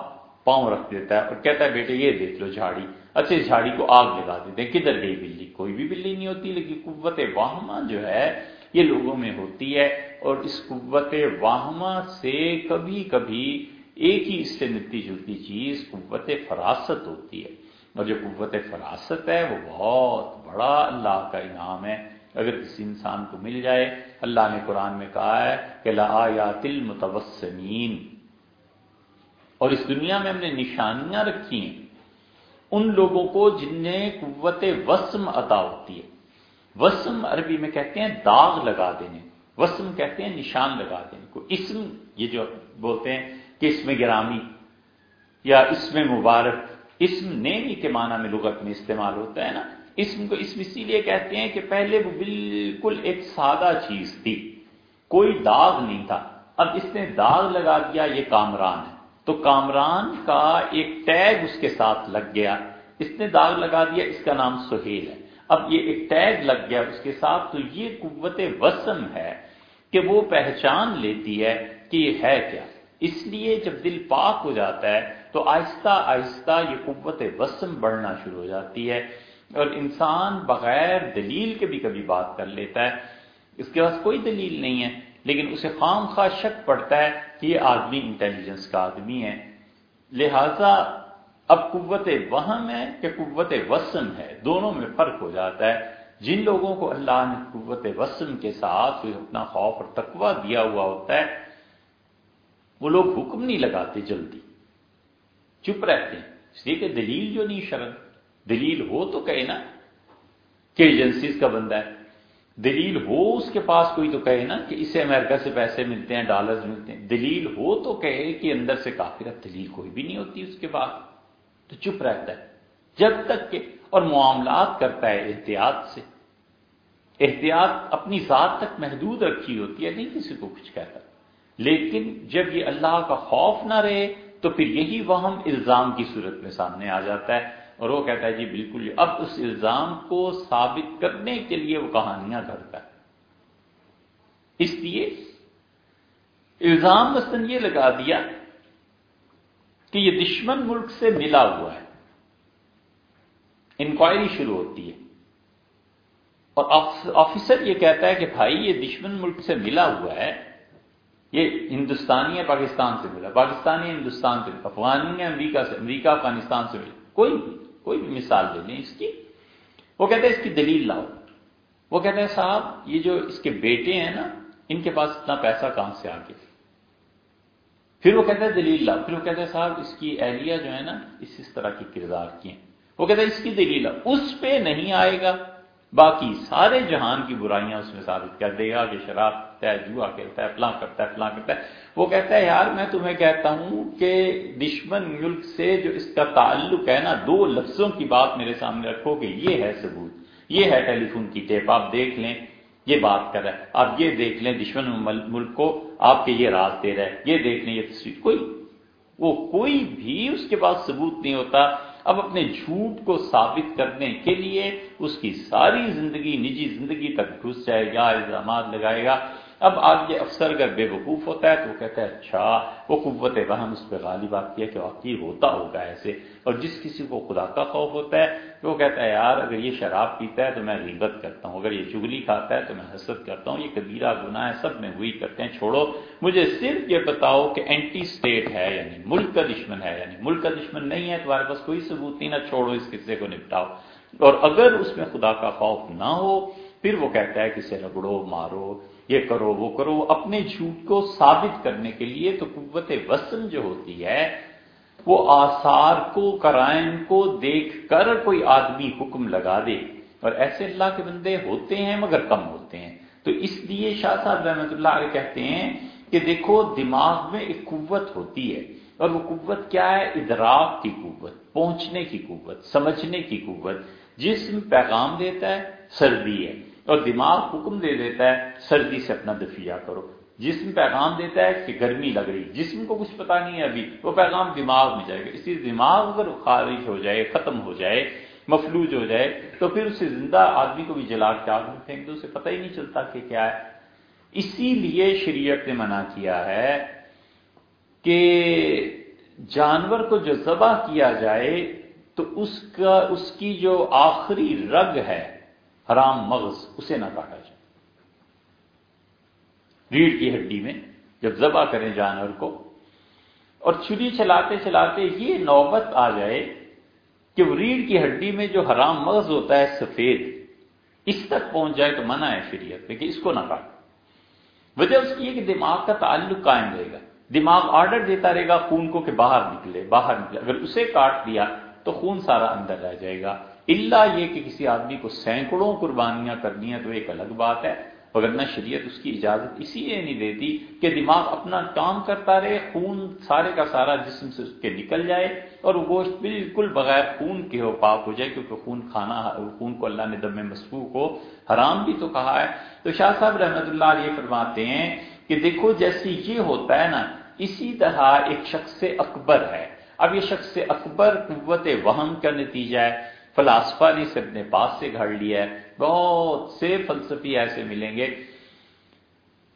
پاؤں رکھ دیتا ہے اور کہتا ہے، بیٹے، یہ دیکھ لو جھاڑی۔ اچھا اس جھاڑی کو آگ لگا دیتے ہیں کدھر گئی بلی؟ کوئی بھی بلی نہیں ہوتی، لیکن قوت واہمہ جو ہے، یہ لوگوں میں ہوتی ہے۔ اور اس قوت واہمہ سے کبھی کبھی ایک ہی اس سے ملتی جلتی چیز قوت فراست ہوتی ہے۔ اور جو قوت فراست ہے، وہ بہت بڑا اللہ کا انعام ہے۔ اگر کسی انسان کو مل جائے، اللہ نے قرآن میں کہا ہے کہ لآیات المتوسمین۔ اور اس دنیا میں ہم نے نشانیاں رکھی ہیں۔ ان لوگوں کو جن نے قوت وسم عطا ہوتی ہے۔ وسم عربی میں کہتے ہیں داغ لگا دینے، وسم کہتے ہیں نشان لگا دینے۔ کو اسم، یہ جو بولتے ہیں کہ اس میں گرامی یا اسم مبارک، اسم نیمی کے معنی میں لغت میں استعمال ہوتا ہے نا۔ اسم کو اسم اسی لیے کہتے ہیں کہ پہلے وہ بالکل ایک سادہ چیز تھی، کوئی داغ نہیں تھا۔ اب اس نے داغ لگا دیا، یہ کامران ہے۔ تو کامران کا ایک ٹیگ اس کے ساتھ لگ گیا۔ اس نے داغ لگا دیا، اس کا نام سہیل ہے۔ اب یہ ایک ٹیگ لگ گیا اس کے ساتھ، تو یہ قوت وسم ہے کہ وہ پہچان لیتی ہے کہ یہ ہے کیا۔ اس لیے جب دل پاک ہو جاتا ہے، تو آہستہ آہستہ یہ قوت وسم بڑھنا شروع ہو جاتی ہے۔ اور انسان بغیر دلیل کے بھی کبھی بات کر لیتا ہے۔ اس کے پاس کوئی دلیل نہیں ہے، لیکن اسے خام خواہ شک پڑتا ہے یہ آدمی انٹیلیجنس کا آدمی ہے۔ لہذا اب قوت وہم ہے کہ قوت وسم ہے، دونوں میں فرق ہو جاتا ہے۔ جن لوگوں کو اللہ نے قوت وسم کے ساتھ اپنا خوف اور تقوی دیا ہوا ہوتا ہے، وہ لوگ حکم نہیں لگاتے جلدی۔ چپ رہتے ہیں۔ اس لیے کہ دلیل جو نہیں شرن دلیل ہو تو کہے نا کہ ایجنسیز کا بندہ ہے۔ دلیل ہو اس کے پاس کوئی تو کہے نا کہ اسے امریکہ سے پیسے ملتے ہیں، ڈالرز ملتے ہیں۔ دلیل ہو تو کہے کہ اندر سے کافی دلیل کوئی بھی نہیں ہوتی اس کے بعد۔ تو چپ رہتا ہے۔ جب تک کہ اور معاملات کرتا ہے احتیاط سے۔ احتیاط اپنی ذات تک محدود رکھی ہوتی ہے، نہیں کسی کو کچھ کہتا۔ لیکن جب یہ اللہ کا خوف نہ رہے تو پھر یہی وہم الزام کی صورت میں سامنے آ جاتا ہے۔ اور وہ کہتا ہے جی بالکل اب اس الزام کو ثابت کرنے کے لیے وہ کہانیاں کرتا ہے۔ اس لیے الزام مثلاً یہ لگا دیا کہ یہ دشمن ملک سے ملا ہوا ہے۔ انکوائری شروع ہوتی ہے۔ اور آفیسر یہ کہتا ہے کہ بھائی یہ دشمن ملک سے ملا ہوا ہے۔ یہ ہندوستانی ہے پاکستان سے ملا۔ پاکستانی ہندوستان سے ملا۔ افغانی ہے امریکہ سے امریکہ، افغانستان سے ملا۔ کوئی کوئی بھی مثال لے لیں اس کی۔ وہ کہتے ہیں اس کی دلیل لاؤ۔ وہ کہتے ہیں صاحب، یہ جو اس کے بیٹے ہیں نا، ان کے پاس اتنا پیسہ کہاں سے آ گیا؟ پھر وہ کہتے ہیں دلیل لاؤ۔ پھر وہ کہتے ہیں صاحب، اس کی اہلیہ جو ہے نا، اس اس طرح کی کردار کی ہیں۔ وہ کہتے ہیں اس کی دلیل لاؤ۔ اس پہ نہیں آئے گا۔ باقی سارے جہان کی برائیاں اس میں ثابت کر دے گا کہ شراب ہے، جوا کہتا ہے، فلاں کرتا ہے، فلاں کرتا ہے۔ وہ کہتا ہے، یار میں تمہیں کہتا ہوں کہ دشمن ملک سے جو اس کا تعلق ہے نا، دو لفظوں کی بات میرے سامنے رکھو کہ یہ ہے ثبوت، یہ ہے ٹیلی فون کی ٹیپ، آپ دیکھ لیں، یہ بات کر رہا ہے۔ آپ یہ دیکھ لیں دشمن ملک کو، آپ کے یہ راز دے رہا ہے۔ یہ دیکھ لیں، یہ تصویر۔ کوئی وہ کوئی بھی اس کے پاس ثبوت نہیں ہوتا۔ اب اپنے جھوٹ کو ثابت کرنے کے لیے اس کی ساری زندگی، نجی زندگی تک گھس جائے گا، الزامات لگائے گا۔ اب آج یہ افسر اگر بے وقوف ہوتا ہے تو وہ کہتا ہے اچھا وہ قوت وہم اس پہ غالب آتی ہے کہ واقعی ہوتا ہوگا ایسے۔ اور جس کسی کو خدا کا خوف ہوتا ہے، تو وہ کہتا ہے، یار، اگر یہ شراب پیتا ہے تو میں غیبت کرتا ہوں، اگر یہ چگلی کھاتا ہے تو میں حسد کرتا ہوں، یہ کبیرہ گناہ ہے، سب میں وہی کرتے ہیں، چھوڑو۔ مجھے صرف یہ بتاؤ کہ اینٹی اسٹیٹ ہے یعنی ملک کا دشمن ہے یعنی ملک کا دشمن نہیں ہے، تمہارے پاس کوئی ثبوت نہیں، نہ چھوڑو اس قصے کو، نپٹاؤ۔ اور اگر اس میں خدا کا خوف نہ ہو، پھر وہ کہتا ہے کہ اسے رگڑو، مارو۔ یہ کرو وہ کرو اپنے جھوٹ کو ثابت کرنے کے لیے تو قوت وسن جو ہوتی ہے، وہ آثار کو کرائم کو دیکھ کر کوئی آدمی حکم لگا دے۔ اور ایسے اللہ کے بندے ہوتے ہیں مگر کم ہوتے ہیں۔ تو اس لیے شاہ صاحب رحمۃ اللہ علیہ کہتے ہیں کہ دیکھو، دماغ میں ایک قوت ہوتی ہے۔ اور وہ قوت کیا ہے؟ ادراک کی قوت، پہنچنے کی قوت، سمجھنے کی قوت۔ جسم پیغام دیتا ہے، سردی ہے۔ اور دماغ حکم دے دیتا ہے، سردی سے اپنا دفیہ کرو۔ جسم پیغام دیتا ہے کہ گرمی لگ رہی جسم کو کچھ پتا نہیں ہے ابھی۔ وہ پیغام دماغ میں جائے گا۔ اسی دماغ اگر خارج ہو جائے، ختم ہو جائے، مفلوج ہو جائے، تو پھر اسے زندہ آدمی کو بھی جلا کے آگ میں پھینک دو، اسے پتہ ہی نہیں چلتا کہ کیا ہے۔ اسی لیے شریعت نے منع کیا ہے کہ جانور کو جو ذبح کیا جائے، تو اس کا، اس کی جو آخری رگ ہے حرام مغز اسے نہ کاٹا جائے۔ ریڑھ کی ہڈی میں جب ذبح کریں جانور کو اور چھری چلاتے چلاتے یہ نوبت آ جائے کہ وہ ریڑھ کی ہڈی میں جو حرام مغز ہوتا ہے سفید، اس تک پہنچ جائے تو منع ہے شریعت پہ کہ اس کو نہ کاٹ وجہ اس کی ہے کہ دماغ کا تعلق قائم رہے گا۔ دماغ آرڈر دیتا رہے گا خون کو کہ باہر نکلے باہر نکلے۔ اگر اسے کاٹ دیا تو خون سارا اندر رہ جائے گا۔ اللہ یہ کہ کسی آدمی کو سینکڑوں قربانیاں کرنی ہیں تو ایک الگ بات ہے وغیرہ شریعت اس کی اجازت اسی لیے نہیں دیتی کہ دماغ اپنا کام کرتا رہے، خون سارے کا سارا جسم سے اس کے نکل جائے اور وہ گوشت بالکل بغیر خون کے ہو، پاک ہو جائے، کیونکہ خون کھانا، خون کو اللہ نے دم مسبو کو حرام بھی تو کہا ہے۔ تو شاہ صاحب رحمۃ اللہ علیہ فرماتے ہیں کہ دیکھو جیسے یہ ہوتا ہے نا، اسی طرح ایک شخص اکبر ہے۔ اب یہ شخص اکبر قوت وہم کا نتیجہ ہے۔ فلاسفہ نے اسے اپنے پاس سے گھڑ لیا ہے۔ بہت سے فلسفی ایسے ملیں گے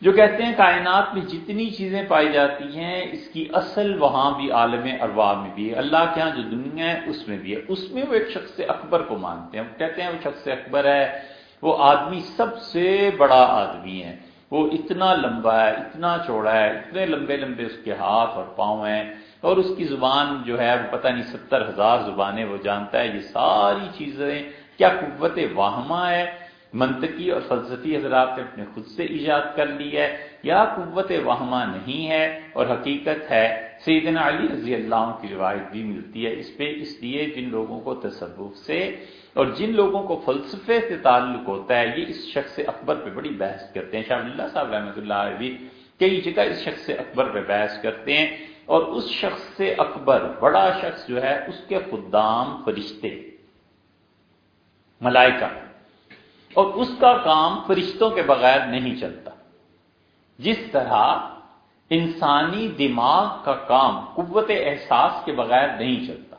جو کہتے ہیں کائنات میں جتنی چیزیں پائی جاتی ہیں، اس کی اصل وہاں بھی عالم ارواح میں بھی ہے۔ اللہ کے ہاں جو دنیا ہے، اس میں بھی ہے۔ اس میں وہ ایک شخص اکبر کو مانتے ہیں۔ کہتے ہیں وہ شخص اکبر ہے۔ وہ آدمی سب سے بڑا آدمی ہے۔ وہ اتنا لمبا ہے، اتنا چوڑا ہے، اتنے لمبے لمبے اس کے ہاتھ اور پاؤں ہیں۔ اور اس کی زبان جو ہے وہ پتہ نہیں ستر ہزار زبانیں وہ جانتا ہے، یہ ساری چیزیں، کیا قوت واہمہ ہے؟ منطقی اور فلسفی حضرات نے اپنے خود سے ایجاد کر لی ہے۔ یا قوت واہمہ نہیں ہے اور حقیقت ہے، سیدنا علی رضی اللہ عنہ کی روایت بھی ملتی ہے اس پہ۔ اس لیے جن لوگوں کو تصوف سے اور جن لوگوں کو فلسفے سے تعلق ہوتا ہے، یہ اس شخص اکبر پہ بڑی بحث کرتے ہیں۔ شاہ اللہ صاحب رحمۃ اللہ علیہ بھی کئی جگہ اس شخص اکبر پہ بحث کرتے ہیں۔ اور اس شخص سے اکبر بڑا شخص جو ہے، اس کے خدام فرشتے، ملائکہ۔ اور اس کا کام فرشتوں کے بغیر نہیں چلتا۔ جس طرح انسانی دماغ کا کام قوت احساس کے بغیر نہیں چلتا۔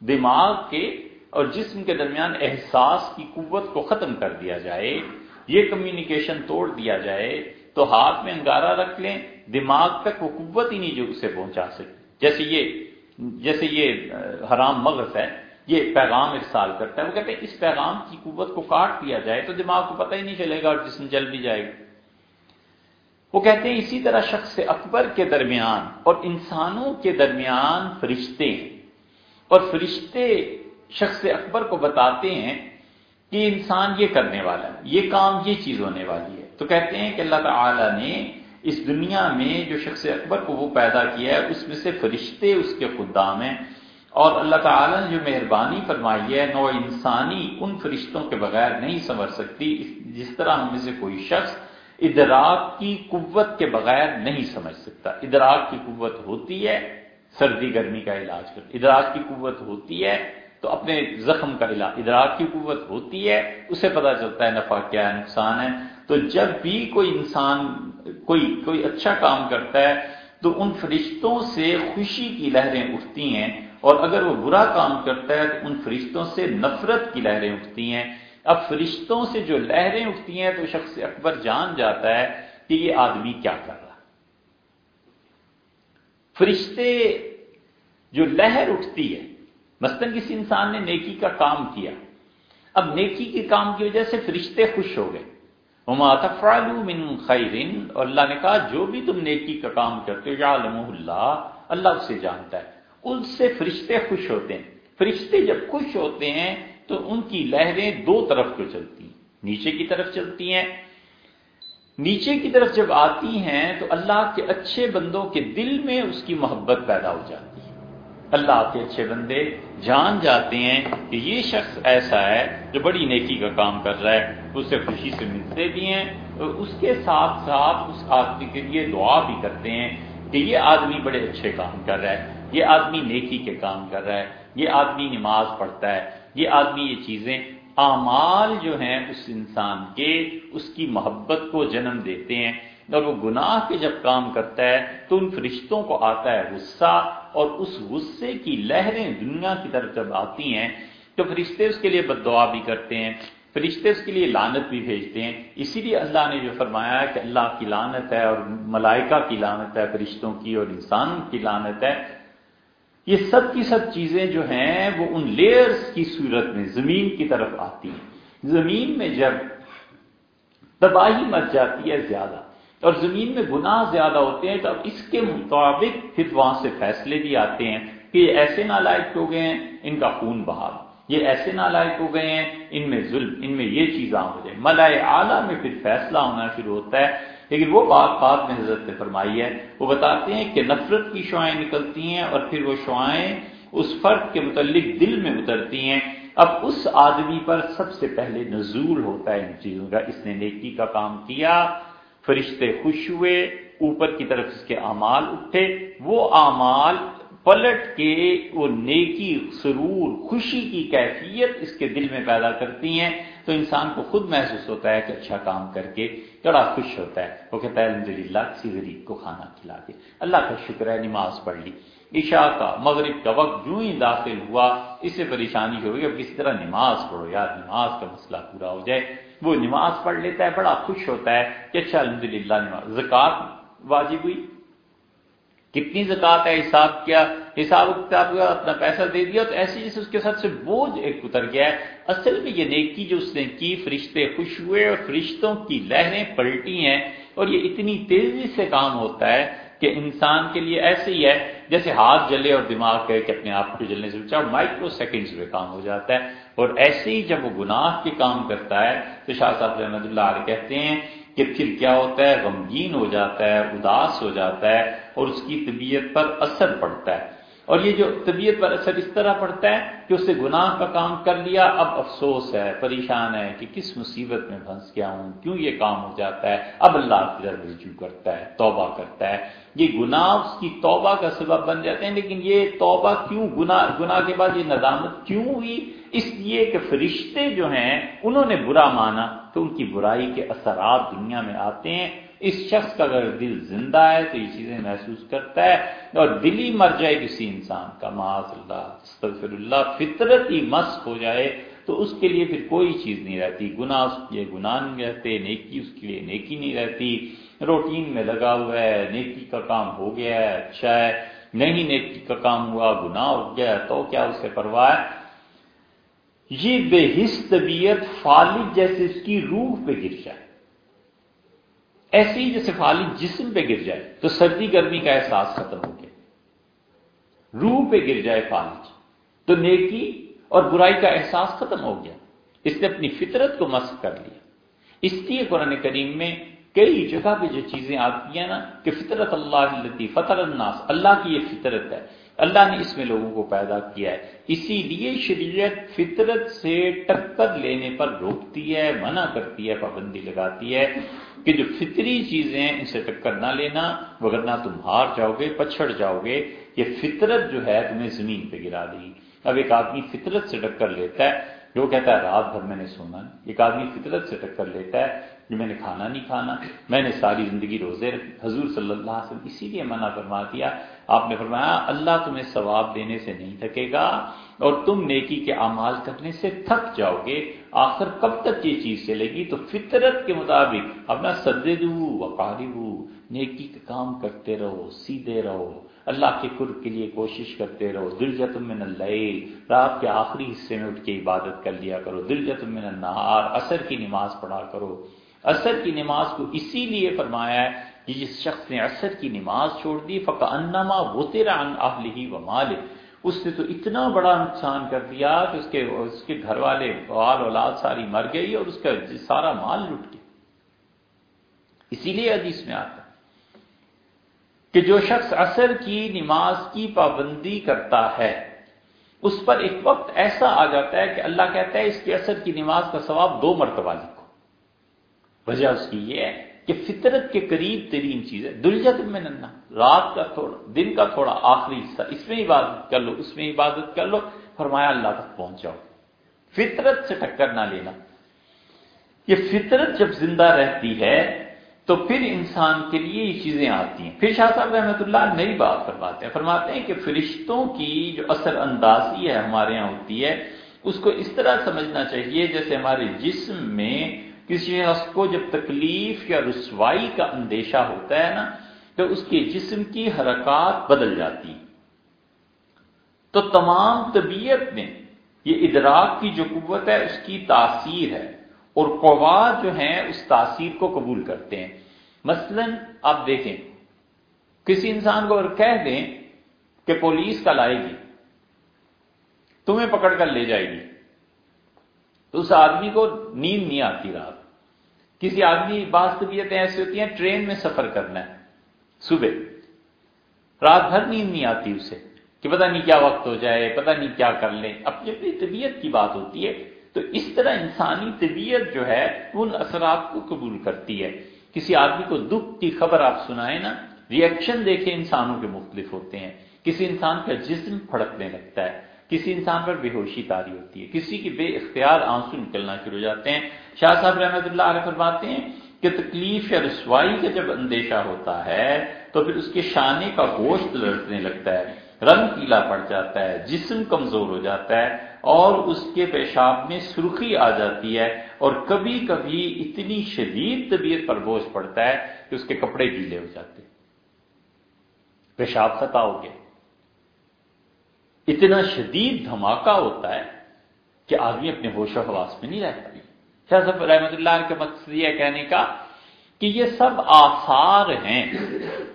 دماغ کے اور جسم کے درمیان احساس کی قوت کو ختم کر دیا جائے، یہ کمیونیکیشن توڑ دیا جائے تو ہاتھ میں انگارہ رکھ لیں، دماغ تک وہ قوت ہی نہیں جو اسے پہنچا سکے۔ جیسے یہ جیسے یہ حرام مغز ہے، یہ پیغام ارسال کرتا ہے۔ وہ کہتے ہیں اس پیغام کی قوت کو کاٹ دیا جائے تو دماغ کو پتہ ہی نہیں چلے گا اور جسم جل بھی جائے گا۔ وہ کہتے ہیں اسی طرح شخص اکبر کے درمیان اور انسانوں کے درمیان فرشتے ہیں۔ اور فرشتے شخص اکبر کو بتاتے ہیں کہ انسان یہ کرنے والا ہے، یہ کام، یہ چیز ہونے والی ہے۔ تو کہتے ہیں کہ اللہ تعالی نے اس دنیا میں جو شخص اکبر کو وہ پیدا کیا ہے، اس میں سے فرشتے اس کے خدام ہیں۔ اور اللہ تعالی نے جو مہربانی فرمائی ہے، نو انسانی ان فرشتوں کے بغیر نہیں سمجھ سکتی جس طرح ہم میں سے کوئی شخص ادراک کی قوت کے بغیر نہیں سمجھ سکتا۔ ادراک کی قوت ہوتی ہے سردی گرمی کا علاج کر ادراک کی قوت ہوتی ہے تو اپنے زخم کا علاج۔ ادراک کی قوت ہوتی ہے، اسے پتا چلتا ہے نفع کیا ہے، نقصان ہے۔ تو جب بھی کوئی انسان کوئی کوئی اچھا کام کرتا ہے، تو ان فرشتوں سے خوشی کی لہریں اٹھتی ہیں۔ اور اگر وہ برا کام کرتا ہے، تو ان فرشتوں سے نفرت کی لہریں اٹھتی ہیں۔ اب فرشتوں سے جو لہریں اٹھتی ہیں، تو شخص اکبر جان جاتا ہے کہ یہ آدمی کیا کر رہا فرشتے جو لہر اٹھتی ہے، مثلاً کسی انسان نے نیکی کا کام کیا۔ اب نیکی کے کام کی وجہ سے فرشتے خوش ہو گئے۔ من خیر، اور اللہ نے کہا، جو بھی تم نیکی کا کام کرتے ہو یا اللہ اللہ اسے جانتا ہے۔ ان سے فرشتے خوش ہوتے ہیں۔ فرشتے جب خوش ہوتے ہیں، تو ان کی لہریں دو طرف کو چلتی ہیں۔ نیچے کی طرف چلتی ہیں۔ نیچے کی طرف جب آتی ہیں، تو اللہ کے اچھے بندوں کے دل میں اس کی محبت پیدا ہو جاتی ہے۔ اللہ کے اچھے بندے جان جاتے ہیں کہ یہ شخص ایسا ہے جو بڑی نیکی کا کام کر رہا ہے اسے خوشی سے ملتے بھی ہیں، اور اس کے ساتھ ساتھ اس آدمی کے لیے دعا بھی کرتے ہیں کہ یہ آدمی بڑے اچھے کام کر رہا ہے، یہ آدمی نیکی کے کام کر رہا ہے، یہ آدمی نماز پڑھتا ہے، یہ آدمی یہ چیزیں اعمال جو ہیں، اس انسان کے، اس کی محبت کو جنم دیتے ہیں۔ اور وہ گناہ کے جب کام کرتا ہے تو ان فرشتوں کو آتا ہے غصہ اور اس غصے کی لہریں دنیا کی طرف جب آتی ہیں تو فرشتے اس کے لیے بد دعا بھی کرتے ہیں، فرشتے اس کے لیے لانت بھی بھیجتے ہیں۔ اسی لیے اللہ نے جو فرمایا ہے کہ اللہ کی لانت ہے اور ملائکہ کی لانت ہے، فرشتوں کی اور انسان کی لانت ہے۔ یہ سب کی سب چیزیں جو ہیں وہ ان لیئرز کی صورت میں زمین کی طرف آتی ہیں۔ زمین میں جب تباہی مچ جاتی ہے زیادہ اور زمین میں گناہ زیادہ ہوتے ہیں تو اب اس کے مطابق پھر وہاں سے فیصلے بھی آتے ہیں کہ یہ ایسے نالائق ہو گئے ہیں، ان کا خون بہا یہ ایسے نالائق ہو گئے ہیں، ان میں ظلم، ان میں یہ چیزاں ہو جائیں۔ ملائے اعلیٰ میں پھر فیصلہ ہونا شروع ہوتا ہے۔ لیکن وہ بات بات میں حضرت نے فرمائی ہے۔ وہ بتاتے ہیں کہ نفرت کی شعائیں نکلتی ہیں اور پھر وہ شعائیں اس فرق کے متعلق دل میں اترتی ہیں۔ اب اس آدمی پر سب سے پہلے نزول ہوتا ہے ان چیزوں کا۔ اس نے نیکی کا کام کیا۔ فرشتے خوش ہوئے، اوپر کی طرف اس کے اعمال اٹھے۔ وہ اعمال پلٹ کے وہ نیکی، سرور، خوشی کی کیفیت اس کے دل میں پیدا کرتی ہیں۔ تو انسان کو خود محسوس ہوتا ہے کہ اچھا کام کر کے بڑا خوش ہوتا ہے۔ وہ کہتا ہے الحمد للہ کسی غریب کو کھانا کھلا کے۔ اللہ کا شکر ہے، نماز پڑھ لی۔ عشاء کا، مغرب کا وقت جو ہی داخل ہوا، اس سے پریشانی ہوگی اب کسی طرح نماز پڑھو، یار، نماز کا مسئلہ پورا ہو جائے۔ وہ نماز پڑھ لیتا ہے، بڑا خوش ہوتا ہے کہ اچھا الحمد للہ نماز زکات واجب ہوئی۔ کتنی زکات ہے، حساب کیا، حساب کتاب اپنا پیسہ دے دیا، تو ایسی جیسے اس کے ساتھ سے بوجھ ایک اتر گیا ہے۔ اصل میں یہ نیکی جو اس نے کی، فرشتے خوش ہوئے اور فرشتوں کی لہریں پلٹی ہیں اور یہ اتنی تیزی سے کام ہوتا ہے کہ انسان کے لیے ایسے ہی ہے، جیسے ہاتھ جلے اور دماغ کہ اپنے آپ کو جلنے سے بچا مائکرو سیکنڈز میں کام ہو جاتا ہے۔ اور ایسے ہی جب وہ گناہ کے کام کرتا ہے، تو شاہ صاحب رحمۃ اللہ علیہ کہتے ہیں کہ پھر کیا ہوتا ہے؟ غمگین ہو جاتا ہے، اداس ہو جاتا ہے اور اس کی طبیعت پر اثر پڑتا ہے۔ اور یہ جو طبیعت پر اثر اس طرح پڑتا ہے کہ اس نے گناہ کا کام کر لیا، اب افسوس ہے، پریشان ہے کہ کس مصیبت میں پھنس گیا ہوں، کیوں یہ کام ہو جاتا ہے؟ اب اللہ کی طرف رجوع کرتا ہے، توبہ کرتا ہے۔ یہ گناہ اس کی توبہ کا سبب بن جاتے ہیں، لیکن یہ توبہ کیوں گناہ گناہ کے بعد یہ ندامت کیوں ہوئی؟ اس لیے کہ فرشتے جو ہیں، انہوں نے برا مانا تو ان کی برائی کے اثرات دنیا میں آتے ہیں۔ اس شخص کا اگر دل زندہ ہے تو یہ چیزیں محسوس کرتا ہے اور دل ہی مر جائے کسی انسان کا، معاذ اللہ، استغفر اللہ، فطرت ہی مس ہو جائے تو اس کے لیے پھر کوئی چیز نہیں رہتی۔ گناہ اس کے لیے گناہ نہیں رہتے، نیکی اس کے لیے نیکی نہیں رہتی۔ روٹین میں لگا ہوا ہے، نیکی کا کام ہو گیا ہے اچھا ہے۔ نہیں نیکی کا کام ہوا، گناہ ہو گیا تو کیا اس سے پرواہ ہے؟ یہ بے حص طبیعت فالد جیسے اس کی روح پہ گر جائے۔ ایسے ہی جیسے فالد جسم پہ گر جائے تو سردی گرمی کا احساس ختم ہو گیا۔ روح پہ گر جائے فالج تو نیکی اور برائی کا احساس ختم ہو گیا۔ اس نے اپنی فطرت کو مسق کر لیا۔ اس لیے قرآن کریم میں کئی جگہ پہ جو چیزیں آتی ہیں نا کہ فطرت اللہ فطر الناس، اللہ کی یہ فطرت ہے۔ اللہ نے اس میں لوگوں کو پیدا کیا ہے۔ اسی لیے شریعت فطرت سے ٹکر لینے پر روکتی ہے، منع کرتی ہے، پابندی لگاتی ہے کہ جو فطری چیزیں ان سے ٹکر نہ لینا، وغیرہ تم ہار جاؤ گے، پچھڑ جاؤ گے، یہ فطرت جو ہے تمہیں زمین پہ گرا دے گی۔ اب ایک آدمی فطرت سے ٹکر لیتا ہے جو کہتا ہے، رات بھر میں نے سونا ایک آدمی فطرت سے ٹکر لیتا ہے جو میں نے کھانا نہیں کھانا۔ میں نے ساری زندگی روزے حضور صلی اللہ علیہ وسلم اسی لیے منع فرما دیا۔ آپ نے فرمایا، اللہ تمہیں ثواب دینے سے نہیں تھکے گا اور تم نیکی کے اعمال کرنے سے تھک جاؤ گے۔ آخر کب تک یہ چیز چلے گی؟ تو فطرت کے مطابق اپنا سدے دو وقاری نیکی کا کام کرتے رہو، سیدھے رہو۔ اللہ کے قرب کے لیے کوشش کرتے رہو۔ دل جتم میں رات کے آخری حصے میں اٹھ کے عبادت کر لیا کرو۔ دل جتم میں نہار اثر کی نماز پڑھا کرو۔ اثر کی نماز کو اسی لیے فرمایا ہے کہ جس شخص نے اثر کی نماز چھوڑ دی فقا انما وہ تیرا ہی و مال اس نے تو اتنا بڑا نقصان کر دیا کہ اس کے اس کے گھر والے، بال، اولاد ساری مر گئی اور اس کا سارا مال لٹ گیا۔ اسی لیے حدیث میں آتا کہ جو شخص اثر کی نماز کی پابندی کرتا ہے، اس پر ایک وقت ایسا آ جاتا ہے کہ اللہ کہتا ہے اس کی اثر کی نماز کا ثواب دو مرتبہ لکھو۔ وجہ اس کی یہ ہے کہ فطرت کے قریب ترین چیز ہے۔ دلجت میں ننا رات کا تھوڑا، دن کا تھوڑا آخری حصہ، اس میں عبادت کر لو، اس میں عبادت کر لو، فرمایا اللہ تک پہنچ جاؤ۔ فطرت سے ٹکر نہ لینا۔ یہ فطرت جب زندہ رہتی ہے تو پھر انسان کے لیے یہ چیزیں آتی ہیں۔ پھر شاہ صاحب رحمۃ اللہ نئی بات فرماتے ہیں۔ فرماتے ہیں کہ فرشتوں کی جو اثر اندازی ہے ہمارے یہاں ہوتی ہے، اس کو اس طرح سمجھنا چاہیے جیسے ہمارے جسم میں کسی شخص کو جب تکلیف یا رسوائی کا اندیشہ ہوتا ہے نا، تو اس کے جسم کی حرکات بدل جاتی تو تمام طبیعت میں یہ ادراک کی جو قوت ہے، اس کی تاثیر ہے۔ اور قوا جو ہیں اس تاثیر کو قبول کرتے ہیں۔ مثلا آپ دیکھیں، کسی انسان کو اگر کہہ دیں کہ پولیس کل آئے گی، تمہیں پکڑ کر لے جائے گی، تو اس آدمی کو نیند نہیں آتی رات۔ کسی آدمی، بعض طبیعتیں ایسی ہوتی ہیں، ٹرین میں سفر کرنا ہے، صبح۔ رات بھر نیند نہیں آتی اسے، کہ پتہ نہیں کیا وقت ہو جائے، پتہ نہیں کیا کر لیں۔ اپنی اپنی طبیعت کی بات ہوتی ہے تو اس طرح انسانی طبیعت جو ہے ان اثرات کو قبول کرتی ہے۔ کسی آدمی کو دکھ کی خبر آپ سنائیں نا ریئیکشن دیکھیں انسانوں کے مختلف ہوتے ہیں۔ کسی انسان کا جسم پھڑکنے لگتا ہے، کسی انسان پر بے ہوشی تاری ہوتی ہے، کسی کی بے اختیار آنسو نکلنا شروع ہو جاتے ہیں۔ شاہ صاحب رحمۃ اللہ علیہ فرماتے ہیں کہ تکلیف یا رسوائی کا جب اندیشہ ہوتا ہے تو پھر اس کے شانے کا گوشت لڑنے لگتا ہے، رنگ پیلا پڑ جاتا ہے، جسم کمزور ہو جاتا ہے۔ اور اس کے پیشاب میں سرخی آ جاتی ہے اور کبھی کبھی اتنی شدید طبیعت پر بوجھ پڑتا ہے کہ اس کے کپڑے گیلے ہو جاتے پیشاب خطا ہو گیا۔ اتنا شدید دھماکہ ہوتا ہے کہ آدمی اپنے ہوش و حواس میں نہیں رہتا شاہ صاحب رحمت اللہ کا مقصد یہ کہنے کا کہ یہ سب آثار ہیں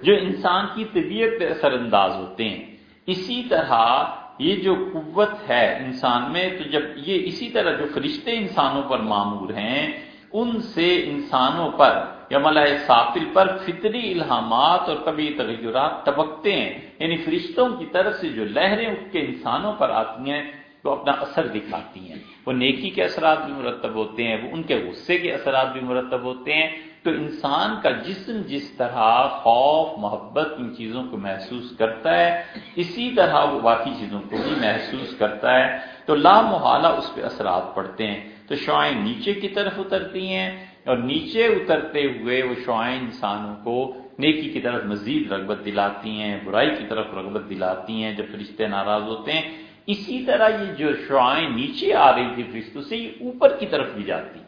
جو انسان کی طبیعت پہ اثر انداز ہوتے ہیں۔ اسی طرح یہ جو قوت ہے انسان میں، تو جب یہ اسی طرح جو فرشتے انسانوں پر معمور ہیں، ان سے انسانوں پر یا ملائے سافل پر فطری الہامات اور کبھی تغیرات ٹپکتے ہیں۔ یعنی فرشتوں کی طرف سے جو لہریں اٹھ کے انسانوں پر آتی ہیں، وہ اپنا اثر دکھاتی ہیں۔ وہ نیکی کے اثرات بھی مرتب ہوتے ہیں، وہ ان کے غصے کے اثرات بھی مرتب ہوتے ہیں۔ تو انسان کا جسم جس طرح خوف، محبت ان چیزوں کو محسوس کرتا ہے، اسی طرح وہ باقی چیزوں کو بھی محسوس کرتا ہے۔ تو لا محالہ اس پہ اثرات پڑتے ہیں۔ تو شعائیں نیچے کی طرف اترتی ہیں اور نیچے اترتے ہوئے وہ شعائیں انسانوں کو نیکی کی طرف مزید رغبت دلاتی ہیں، برائی کی طرف رغبت دلاتی ہیں جب فرشتے ناراض ہوتے ہیں۔ اسی طرح یہ جو شعائیں نیچے آ رہی تھی فرشتوں سے، یہ اوپر کی طرف بھی جاتی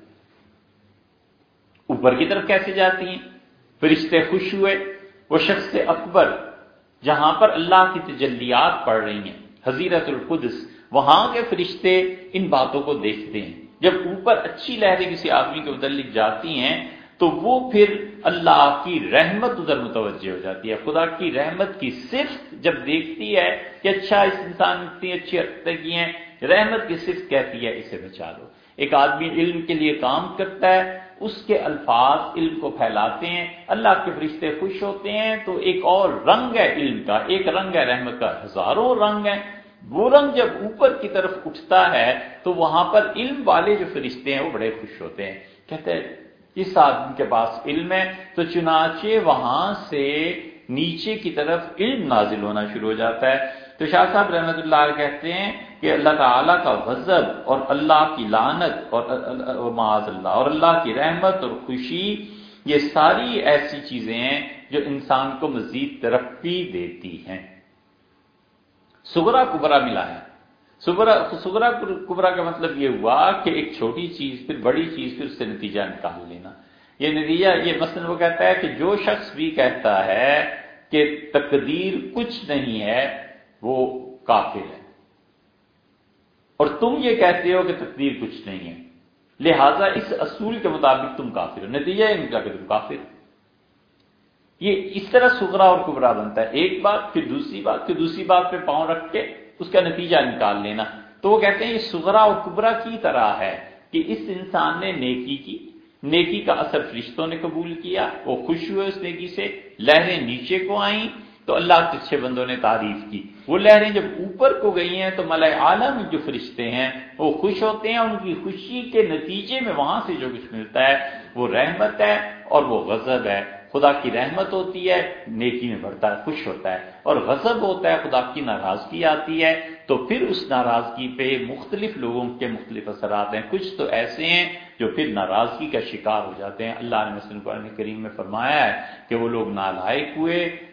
اوپر کی طرف کیسے جاتی ہیں؟ فرشتے خوش ہوئے، وہ شخص اکبر، جہاں پر اللہ کی تجلیات پڑ رہی ہیں، حضیرت القدس، وہاں کے فرشتے ان باتوں کو دیکھتے ہیں۔ جب اوپر اچھی لہریں کسی آدمی کے متعلق جاتی ہیں، تو وہ پھر اللہ کی رحمت ادھر متوجہ ہو جاتی ہے۔ خدا کی رحمت کی صرف جب دیکھتی ہے کہ اچھا اس انسان اتنی اچھی حرکتیں کی ہیں، رحمت کی صرف کہتی ہے، اسے بچا لو ایک آدمی علم کے لیے کام کرتا ہے اس کے الفاظ علم کو پھیلاتے ہیں، اللہ کے فرشتے خوش ہوتے ہیں، تو ایک اور رنگ ہے علم کا، ایک رنگ ہے رحمت کا، ہزاروں رنگ ہیں۔ وہ رنگ جب اوپر کی طرف اٹھتا ہے، تو وہاں پر علم والے جو فرشتے ہیں، وہ بڑے خوش ہوتے ہیں۔ کہتے ہیں، اس آدمی کے پاس علم ہے، تو چنانچہ وہاں سے نیچے کی طرف علم نازل ہونا شروع ہو جاتا ہے۔ تو شاہ صاحب رحمت اللہ کہتے ہیں کہ اللہ تعالیٰ کا غضب اور اللہ کی لانت اور معاذ اللہ اور اللہ کی رحمت اور خوشی، یہ ساری ایسی چیزیں ہیں جو انسان کو مزید ترقی دیتی ہیں۔ سگرا کبرا ملا ہے۔ سگرا کبرا کا مطلب یہ ہوا کہ ایک چھوٹی چیز، پھر بڑی چیز، پھر اس سے نتیجہ نکال لینا۔ یہ نتیجہ، یہ مثلاً وہ کہتا ہے کہ جو شخص بھی کہتا ہے کہ تقدیر کچھ نہیں ہے، وہ کافر ہے۔ اور تم یہ کہتے ہو کہ تقدیر کچھ نہیں ہے۔ لہذا اس اصول کے مطابق تم کافر ہو۔ نتیجہ یہ نکلا کہ تم کافر یہ اس طرح سگرا اور کبرا بنتا ہے۔ ایک بات پھر دوسری بات پھر دوسری بات پہ پاؤں رکھ کے اس کا نتیجہ نکال لینا۔ تو وہ کہتے ہیں یہ سگرا اور کبرا کی طرح ہے کہ اس انسان نے نیکی کی، نیکی کا اثر فرشتوں نے قبول کیا، وہ خوش ہوئے اس نیکی سے، لہریں نیچے کو آئیں تو اللہ کے اچھے بندوں نے تعریف کی۔ وہ لہریں جب اوپر کو گئی ہیں تو ملائے عالم جو فرشتے ہیں، وہ خوش ہوتے ہیں، ان کی خوشی کے نتیجے میں وہاں سے جو کچھ ملتا ہے، وہ رحمت ہے اور وہ غضب ہے۔ خدا کی رحمت ہوتی ہے، نیکی میں بڑھتا ہے، خوش ہوتا ہے۔ اور غضب ہوتا ہے، خدا کی ناراضگی آتی ہے۔ تو پھر اس ناراضگی پہ مختلف لوگوں کے مختلف اثرات ہیں۔ کچھ تو ایسے ہیں جو پھر ناراضگی کا شکار ہو جاتے ہیں۔ اللہ نے قرآن کریم میں فرمایا ہے کہ وہ لوگ نالائق ہوئے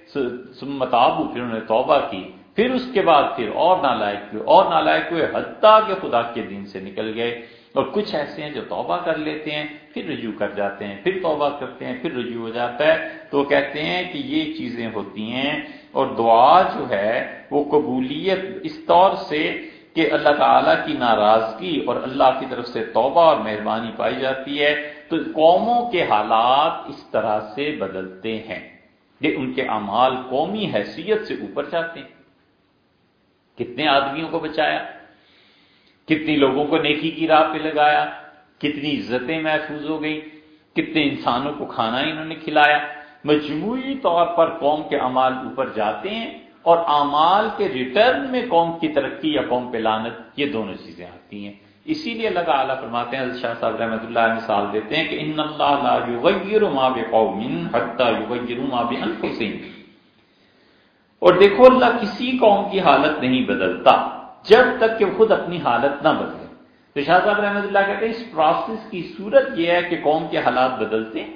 متابو پھر انہوں نے توبہ کی، پھر اس کے بعد پھر اور نالائق ہوئے، اور نالائق ہوئے، حتیٰ کہ خدا کے دین سے نکل گئے۔ اور کچھ ایسے ہیں جو توبہ کر لیتے ہیں، پھر رجوع کر جاتے ہیں، پھر توبہ کرتے ہیں، پھر رجوع ہو جاتا ہے۔ تو کہتے ہیں کہ یہ چیزیں ہوتی ہیں، اور دعا جو ہے، وہ قبولیت اس طور سے کہ اللہ تعالیٰ کی ناراضگی اور اللہ کی طرف سے توبہ اور مہربانی پائی جاتی ہے۔ تو قوموں کے حالات اس طرح سے بدلتے ہیں۔ کہ ان کے اعمال قومی حیثیت سے اوپر جاتے ہیں۔ کتنے آدمیوں کو بچایا؟ کتنی لوگوں کو نیکی کی راہ پہ لگایا؟ کتنی عزتیں محفوظ ہو گئی کتنے انسانوں کو کھانا انہوں نے کھلایا؟ مجموعی طور پر قوم کے امال اوپر جاتے ہیں اور اعمال کے ریٹرن میں قوم کی ترقی یا قوم پہ لانت یہ دونوں چیزیں آتی ہیں۔ اسی لیے اللہ تعالیٰ فرماتے ہیں شاہ صاحب رحمۃ اللہ مثال دیتے ہیں کہ ان اللہ لا یغیر ما بقوم حتى یغیروا ما بانفسهم اور دیکھو، اللہ کسی قوم کی حالت نہیں بدلتا، جب تک کہ خود اپنی حالت نہ بدلے۔ تو شاہ صاحب رحمۃ اللہ کہتے ہیں، اس پروسیس کی صورت یہ ہے کہ قوم کے حالات بدلتے ہیں،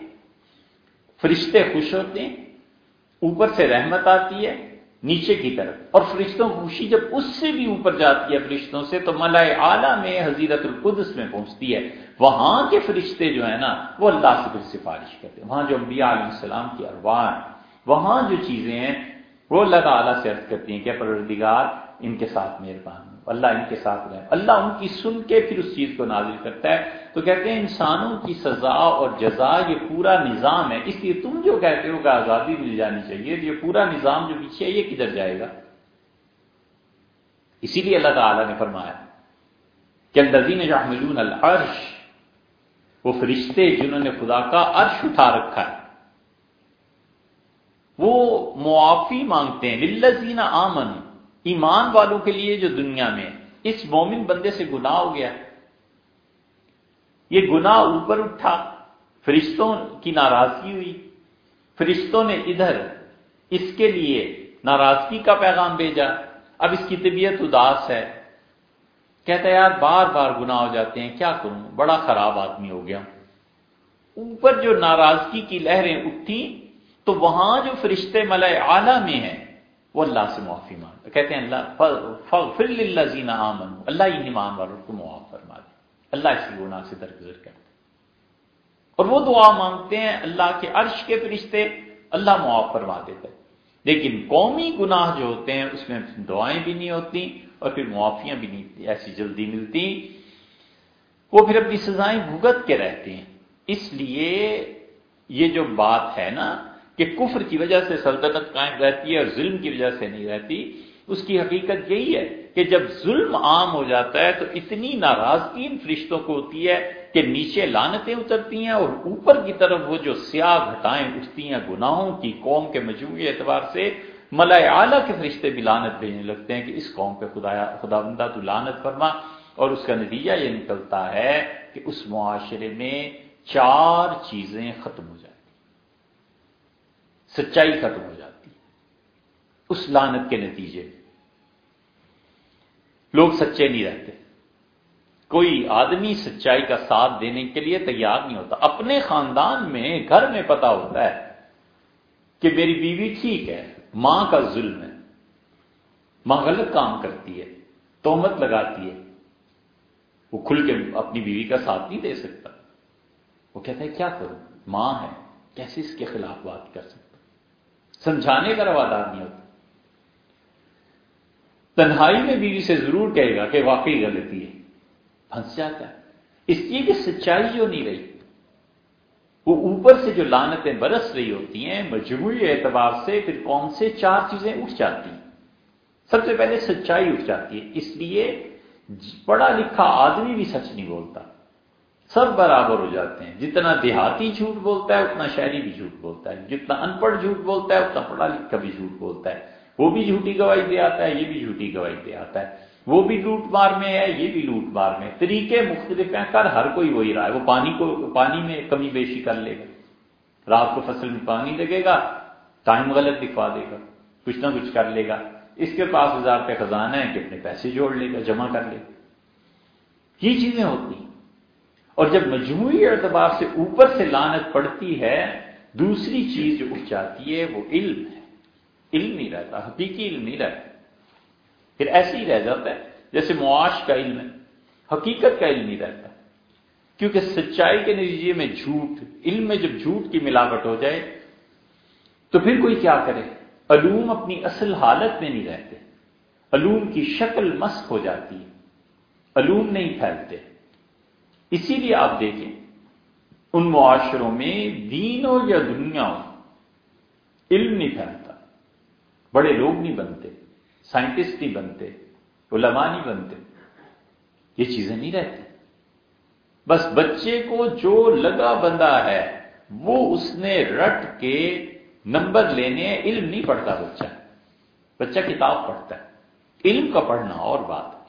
فرشتے خوش ہوتے ہیں، اوپر سے رحمت آتی ہے نیچے کی طرف۔ اور فرشتوں خوشی جب اس سے بھی اوپر جاتی ہے فرشتوں سے، تو ملائے اعلیٰ میں حضیرت القدس میں پہنچتی ہے۔ وہاں کے فرشتے جو ہیں نا، وہ اللہ سے پھر سفارش کرتے ہیں۔ وہاں جو انبیاء علیہ السلام کی ارواح وہاں جو چیزیں ہیں، وہ اللہ تعالیٰ سے عرض کرتی ہیں کہ پروردگار ان کے ساتھ مہربان اللہ ان کے ساتھ رہے۔ اللہ ان کی سن کے پھر اس چیز کو نازل کرتا ہے۔ تو کہتے ہیں انسانوں کی سزا اور جزا یہ پورا نظام ہے۔ اس لیے تم جو کہتے ہو کہ آزادی مل جانی چاہیے، یہ پورا نظام جو پیچھے ہے، یہ کدھر جائے گا؟ اسی لیے اللہ تعالی نے فرمایا کہ الدین جاملون العرش، وہ فرشتے جنہوں نے خدا کا عرش اٹھا رکھا ہے۔ وہ معافی مانگتے ہیں۔ للذین آمن ایمان والوں کے لیے جو دنیا میں اس مومن بندے سے گناہ ہو گیا یہ گناہ اوپر اٹھا، فرشتوں کی ناراضگی ہوئی، فرشتوں نے ادھر اس کے لیے ناراضگی کا پیغام بھیجا۔ اب اس کی طبیعت اداس ہے، کہتا ہے، یار، بار بار گناہ ہو جاتے ہیں، کیا کروں؟ بڑا خراب آدمی ہو گیا۔ اوپر جو ناراضگی کی لہریں اٹھی تو وہاں جو فرشتے ملائے اعلی میں ہیں وہ اللہ سے معافی مانگتا کہتے ہیں اللہ فل اللہ زینا آمن اللہ ہی ایمان والوں کو معاف فرما دے۔ اللہ اس کی گناہ سے درگزر کرتے اور وہ دعا مانگتے ہیں اللہ کے عرش کے فرشتے، اللہ معاف فرما دیتے لیکن قومی گناہ جو ہوتے ہیں، اس میں دعائیں بھی نہیں ہوتی اور پھر معافیاں بھی نہیں، ایسی جلدی ملتی۔ وہ پھر اپنی سزائیں بھگت کے رہتے ہیں۔ اس لیے یہ جو بات ہے نا کہ کفر کی وجہ سے سلطنت قائم رہتی ہے اور ظلم کی وجہ سے نہیں رہتی، اس کی حقیقت یہی ہے کہ جب ظلم عام ہو جاتا ہے تو اتنی ناراضگی ان فرشتوں کو ہوتی ہے کہ نیچے لانتیں اترتی ہیں اور اوپر کی طرف وہ جو سیاہ گھٹائیں اٹھتی ہیں، گناہوں کی قوم کے مجموعی اعتبار سے ملائے اعلیٰ کے فرشتے بھی لانت بھیجنے لگتے ہیں کہ اس قوم پہ خدا خدا بندہ تو لانت فرما۔ اور اس کا نتیجہ یہ نکلتا ہے کہ اس معاشرے میں چار چیزیں ختم ہو جائیں سچائی ختم ہو جاتی اس لانت کے نتیجے میں۔ لوگ سچے نہیں رہتے۔ کوئی آدمی سچائی کا ساتھ دینے کے لیے تیار نہیں ہوتا۔ اپنے خاندان میں، گھر میں پتا ہوتا ہے کہ میری بیوی ٹھیک ہے، ماں کا ظلم ہے۔ ماں غلط کام کرتی ہے، تومت لگاتی ہے۔ وہ کھل کے اپنی بیوی کا ساتھ نہیں دے سکتا۔ وہ کہتا ہے، کیا کروں؟ ماں ہے، کیسے اس کے خلاف بات کر سکتا؟ سمجھانے کا روادار نہیں ہوتا۔ تنہائی میں بیوی سے ضرور کہے گا کہ واقعی غلطی ہے۔ پھنس جاتا ہے۔ اس لیے کہ سچائی جو نہیں رہی۔ وہ اوپر سے جو لانتیں برس رہی ہوتی ہیں، مجموعی اعتبار سے پھر کون سے چار چیزیں اٹھ جاتی ہیں۔ سب سے پہلے سچائی اٹھ جاتی ہے۔ اس لیے پڑھا لکھا آدمی بھی سچ نہیں بولتا۔ سب برابر ہو جاتے ہیں۔ جتنا دیہاتی جھوٹ بولتا ہے، اتنا شہری بھی جھوٹ بولتا ہے۔ جتنا ان پڑھ جھوٹ بولتا ہے، اتنا پڑھا لکھا بھی جھوٹ بولتا ہے۔ وہ بھی جھوٹی گواہی دے آتا ہے، یہ بھی جھوٹی گواہی دے آتا ہے۔ وہ بھی لوٹ مار میں ہے، یہ بھی لوٹ مار میں طریقے مختلف ہیں۔ کر ہر کوئی وہی رہا ہے۔ وہ پانی کو، پانی میں کمی بیشی کر لے گا۔ رات کو فصل میں پانی لگے گا، ٹائم غلط دکھوا دے گا۔ کچھ نہ کچھ کر لے گا۔ اس کے پاس ہزار روپے خزانہ ہے کہ اپنے پیسے جوڑ لے گا، جمع کر لے گا۔ یہ چیزیں ہوتی ہیں۔ اور جب مجموعی اعتبار سے اوپر سے لانت پڑتی ہے، دوسری چیز جو اٹھ جاتی ہے وہ علم ہے۔ علم نہیں رہتا، حقیقی علم نہیں رہتا۔ پھر ایسے ہی رہ جاتا ہے، جیسے معاش کا علم ہے، حقیقت کا علم نہیں رہتا۔ کیونکہ سچائی کے نتیجے میں جھوٹ، علم میں جب جھوٹ کی ملاوٹ ہو جائے، تو پھر کوئی کیا کرے؟ علوم اپنی اصل حالت میں نہیں رہتے۔ علوم کی شکل مسک ہو جاتی ہے۔ علوم نہیں پھیلتے۔ اسی لیے آپ دیکھیں، ان معاشروں میں دین ہو یا دنیا ہو علم نہیں پھیلتا۔ بڑے لوگ نہیں بنتے، سائنٹسٹ نہیں بنتے، علماء نہیں بنتے۔ یہ چیزیں نہیں رہتی۔ بس بچے کو جو لگا بندہ ہے، وہ اس نے رٹ کے نمبر لینے، علم نہیں پڑتا بچہ۔ بچہ کتاب پڑھتا ہے۔ علم کا پڑھنا اور بات۔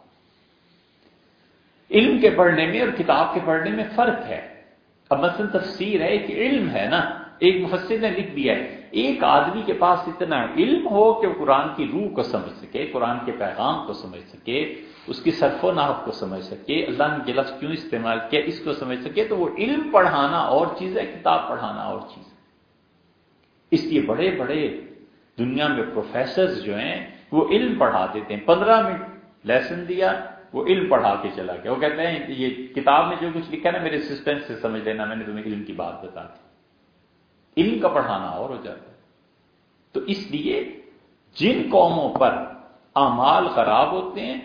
علم کے پڑھنے میں اور کتاب کے پڑھنے میں فرق ہے۔ اب مثلا تفسیر ہے، ایک علم ہے نا۔ ایک مفسر نے لکھ دیا ہے۔ ایک آدمی کے پاس اتنا علم ہو کہ وہ قرآن کی روح کو سمجھ سکے، قرآن کے پیغام کو سمجھ سکے، اس کی صرف و نحب کو سمجھ سکے، اللہ نے یہ لفظ کیوں استعمال کیا، اس کو سمجھ سکے، تو وہ علم پڑھانا اور چیز ہے، کتاب پڑھانا اور چیز ہے۔ اس لیے بڑے بڑے دنیا میں پروفیسرز جو ہیں، وہ علم پڑھا دیتے ہیں۔ پندرہ منٹ لیسن دیا وہ علم پڑھا کے چلا گیا۔ وہ کہتے ہیں، یہ کتاب میں جو کچھ لکھا نا، میرے اسسٹنٹ سے سمجھ لینا، میں نے تمہیں علم کی بات بتا دی۔ علم کا پڑھانا اور ہو جاتا ہے۔ تو اس لیے جن قوموں پر اعمال خراب ہوتے ہیں،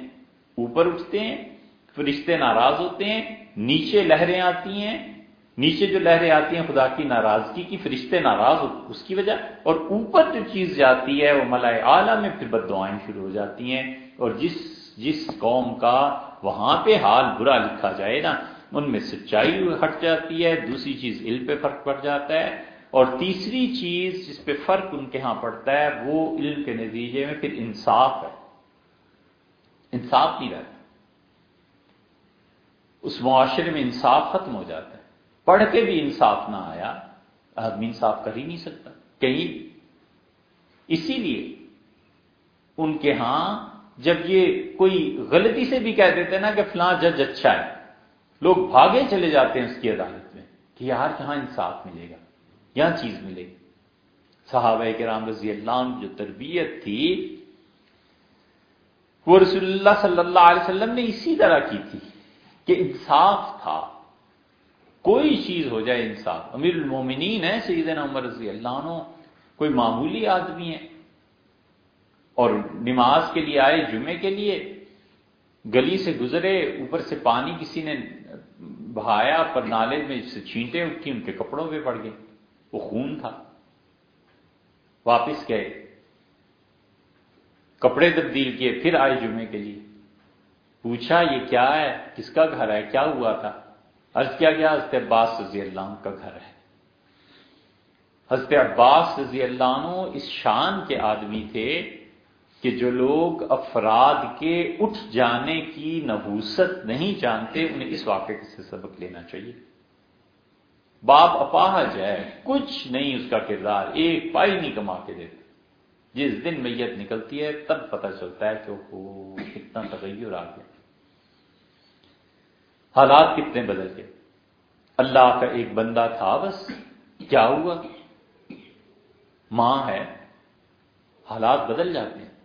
اوپر اٹھتے ہیں، فرشتے ناراض ہوتے ہیں، نیچے لہریں آتی ہیں، نیچے جو لہریں آتی ہیں، خدا کی ناراضگی کی، فرشتے ناراض ہوتے اس کی وجہ، اور اوپر جو چیز جاتی ہے، وہ ملائے اعلیٰ میں پھر بد دعائیں شروع ہو جاتی ہیں۔ اور جس جس قوم کا وہاں پہ حال برا لکھا جائے نا، ان میں سچائی ہٹ جاتی ہے، دوسری چیز علم پہ فرق پڑ جاتا ہے، اور تیسری چیز جس پہ فرق ان کے ہاں پڑتا ہے، وہ علم کے نتیجے میں پھر انصاف ہے۔ انصاف نہیں رہتا۔ اس معاشرے میں انصاف ختم ہو جاتا ہے۔ پڑھ کے بھی انصاف نہ آیا، آدمی انصاف کر ہی نہیں سکتا، کہیں اسی لیے ان کے ہاں جب یہ کوئی غلطی سے بھی کہہ دیتے نا کہ فلاں جج اچھا ہے۔ لوگ بھاگے چلے جاتے ہیں اس کی عدالت میں کہ یار کہاں انصاف ملے گا؟ یہاں چیز ملے گی۔ صحابہ کرام رضی اللہ عنہ جو تربیت تھی، وہ رسول اللہ صلی اللہ علیہ وسلم نے اسی طرح کی تھی کہ انصاف تھا۔ کوئی چیز ہو جائے انصاف۔ امیر المومنین ہے سیدنا عمر رضی اللہ عنہ، کوئی معمولی آدمی ہے اور نماز کے لیے آئے، جمعے کے لیے گلی سے گزرے، اوپر سے پانی کسی نے بہایا، پر نالے میں سے چھینٹے اٹھی ان کے کپڑوں پہ پڑ گئے۔ وہ خون تھا۔ واپس گئے۔ کپڑے تبدیل کیے، پھر آئے جمعے کے لیے۔ پوچھا، یہ کیا ہے؟ کس کا گھر ہے؟ کیا ہوا تھا؟ عرض کیا گیا، حضرت عباس رضی اللہ عنہ کا گھر ہے۔ حضرت عباس رضی اللہ عنہ اس شان کے آدمی تھے کہ جو لوگ افراد کے اٹھ جانے کی نبوست نہیں جانتے، انہیں اس واقعے سے سبق لینا چاہیے۔ باپ اپاہج ہے کچھ نہیں اس کا کردار، ایک پائی نہیں کما کے دیتے جس دن میت نکلتی ہے، تب پتہ چلتا ہے کہ وہ کتنا تغیر آ گیا۔ حالات کتنے بدل گئے۔ اللہ کا ایک بندہ تھا بس، کیا ہوا؟ ماں ہے، حالات بدل جاتے ہیں۔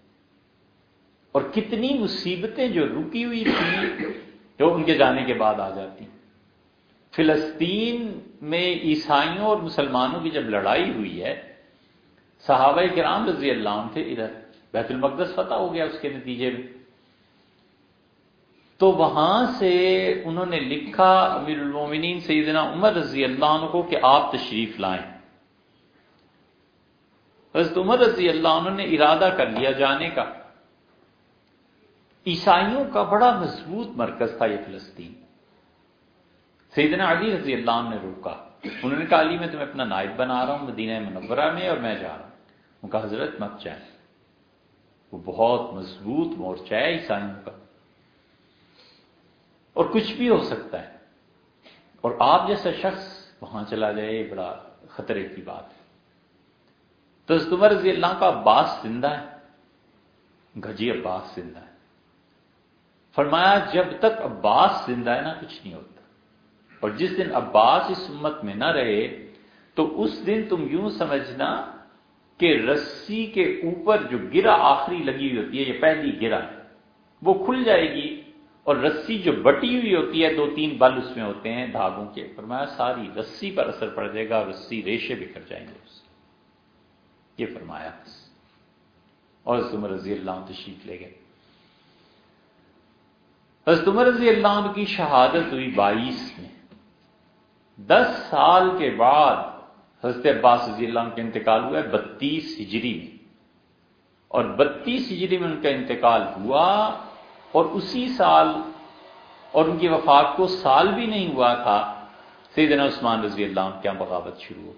اور کتنی مصیبتیں جو رکی ہوئی تھیں جو ان کے جانے کے بعد آ جاتی فلسطین میں عیسائیوں اور مسلمانوں کی جب لڑائی ہوئی ہے، صحابہ کرام رضی اللہ عنہ تھے ادھر، بیت المقدس فتح ہو گیا اس کے نتیجے میں۔ تو وہاں سے انہوں نے لکھا امیر المومنین سیدنا عمر رضی اللہ عنہ کو کہ آپ تشریف لائیں۔ حضرت عمر رضی اللہ عنہ نے ارادہ کر لیا جانے کا۔ عیسائیوں کا بڑا مضبوط مرکز تھا یہ فلسطین۔ سیدنا علی رضی اللہ عنہ نے روکا۔ انہوں نے کہا، علی، میں تمہیں اپنا نائب بنا رہا ہوں، مدینہ منورہ میں، اور میں جا رہا ہوں۔ ان کا حضرت، مت جائیں۔ وہ بہت مضبوط مورچہ ہے عیسائیوں کا۔ اور کچھ بھی ہو سکتا ہے۔ اور آپ جیسا شخص وہاں چلا جائے بڑا خطرے کی بات ہے۔ تو عمر رضی اللہ کا عباس زندہ ہے۔ گجی عباس زندہ ہے۔ فرمایا جب تک عباس زندہ ہے نا، کچھ نہیں ہوتا۔ اور جس دن عباس اس امت میں نہ رہے، تو اس دن تم یوں سمجھنا کہ رسی کے اوپر جو گرا آخری لگی ہوئی ہوتی ہے، یہ پہلی گرا ہے، وہ کھل جائے گی۔ اور رسی جو بٹی ہوئی ہوتی ہے، دو تین بل اس میں ہوتے ہیں دھاگوں کے۔ فرمایا ساری رسی پر اثر پڑ جائے گا، رسی ریشے بکھر جائیں گے اس یہ فرمایا اور عمر رضی اللہ تشریف لے گئے۔ حضرت عمر رضی اللہ عنہ کی شہادت ہوئی بائیس میں۔ دس سال کے بعد حضرت عباس رضی اللہ عنہ کا انتقال ہوا ہے بتیس ہجری میں۔ اور بتیس ہجری میں ان کا انتقال ہوا اور اسی سال اور ان کی وفات کو سال بھی نہیں ہوا تھا، سیدنا عثمان رضی اللہ عنہ کیا بغاوت شروع ہو۔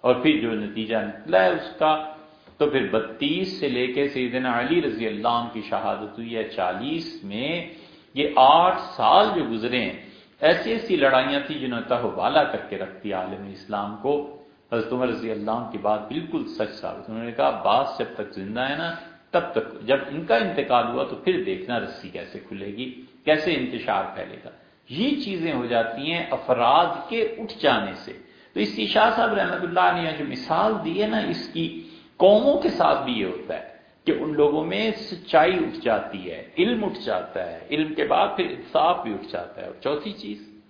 اور پھر جو نتیجہ نکلا ہے اس کا، تو پھر بتیس سے لے کے سیدنا علی رضی اللہ عنہ کی شہادت ہوئی ہے چالیس میں۔ یہ آٹھ سال جو گزرے ہیں۔ ایسی ایسی لڑائیاں تھیں جنہوں نے بالا کر کے رکھتی عالم اسلام کو۔ حضرت عمر رضی اللہ عنہ کی بات بالکل سچ ثابت انہوں نے کہا باس جب تک زندہ ہے نا، تب تک جب ان کا انتقال ہوا تو پھر دیکھنا رسی کیسے کھلے گی، کیسے انتشار پھیلے گا۔ یہ چیزیں ہو جاتی ہیں افراد کے اٹھ جانے سے۔ تو اس کی شاہ صاحب رحمت اللہ نے جو مثال دی ہے نا، اس کی قوموں کے ساتھ بھی یہ ہوتا ہے۔ کہ ان لوگوں میں سچائی اٹھ جاتی ہے، علم اٹھ جاتا ہے، علم کے بعد پھر انصاف بھی اٹھ جاتا ہے۔ اور چوتھی چیز،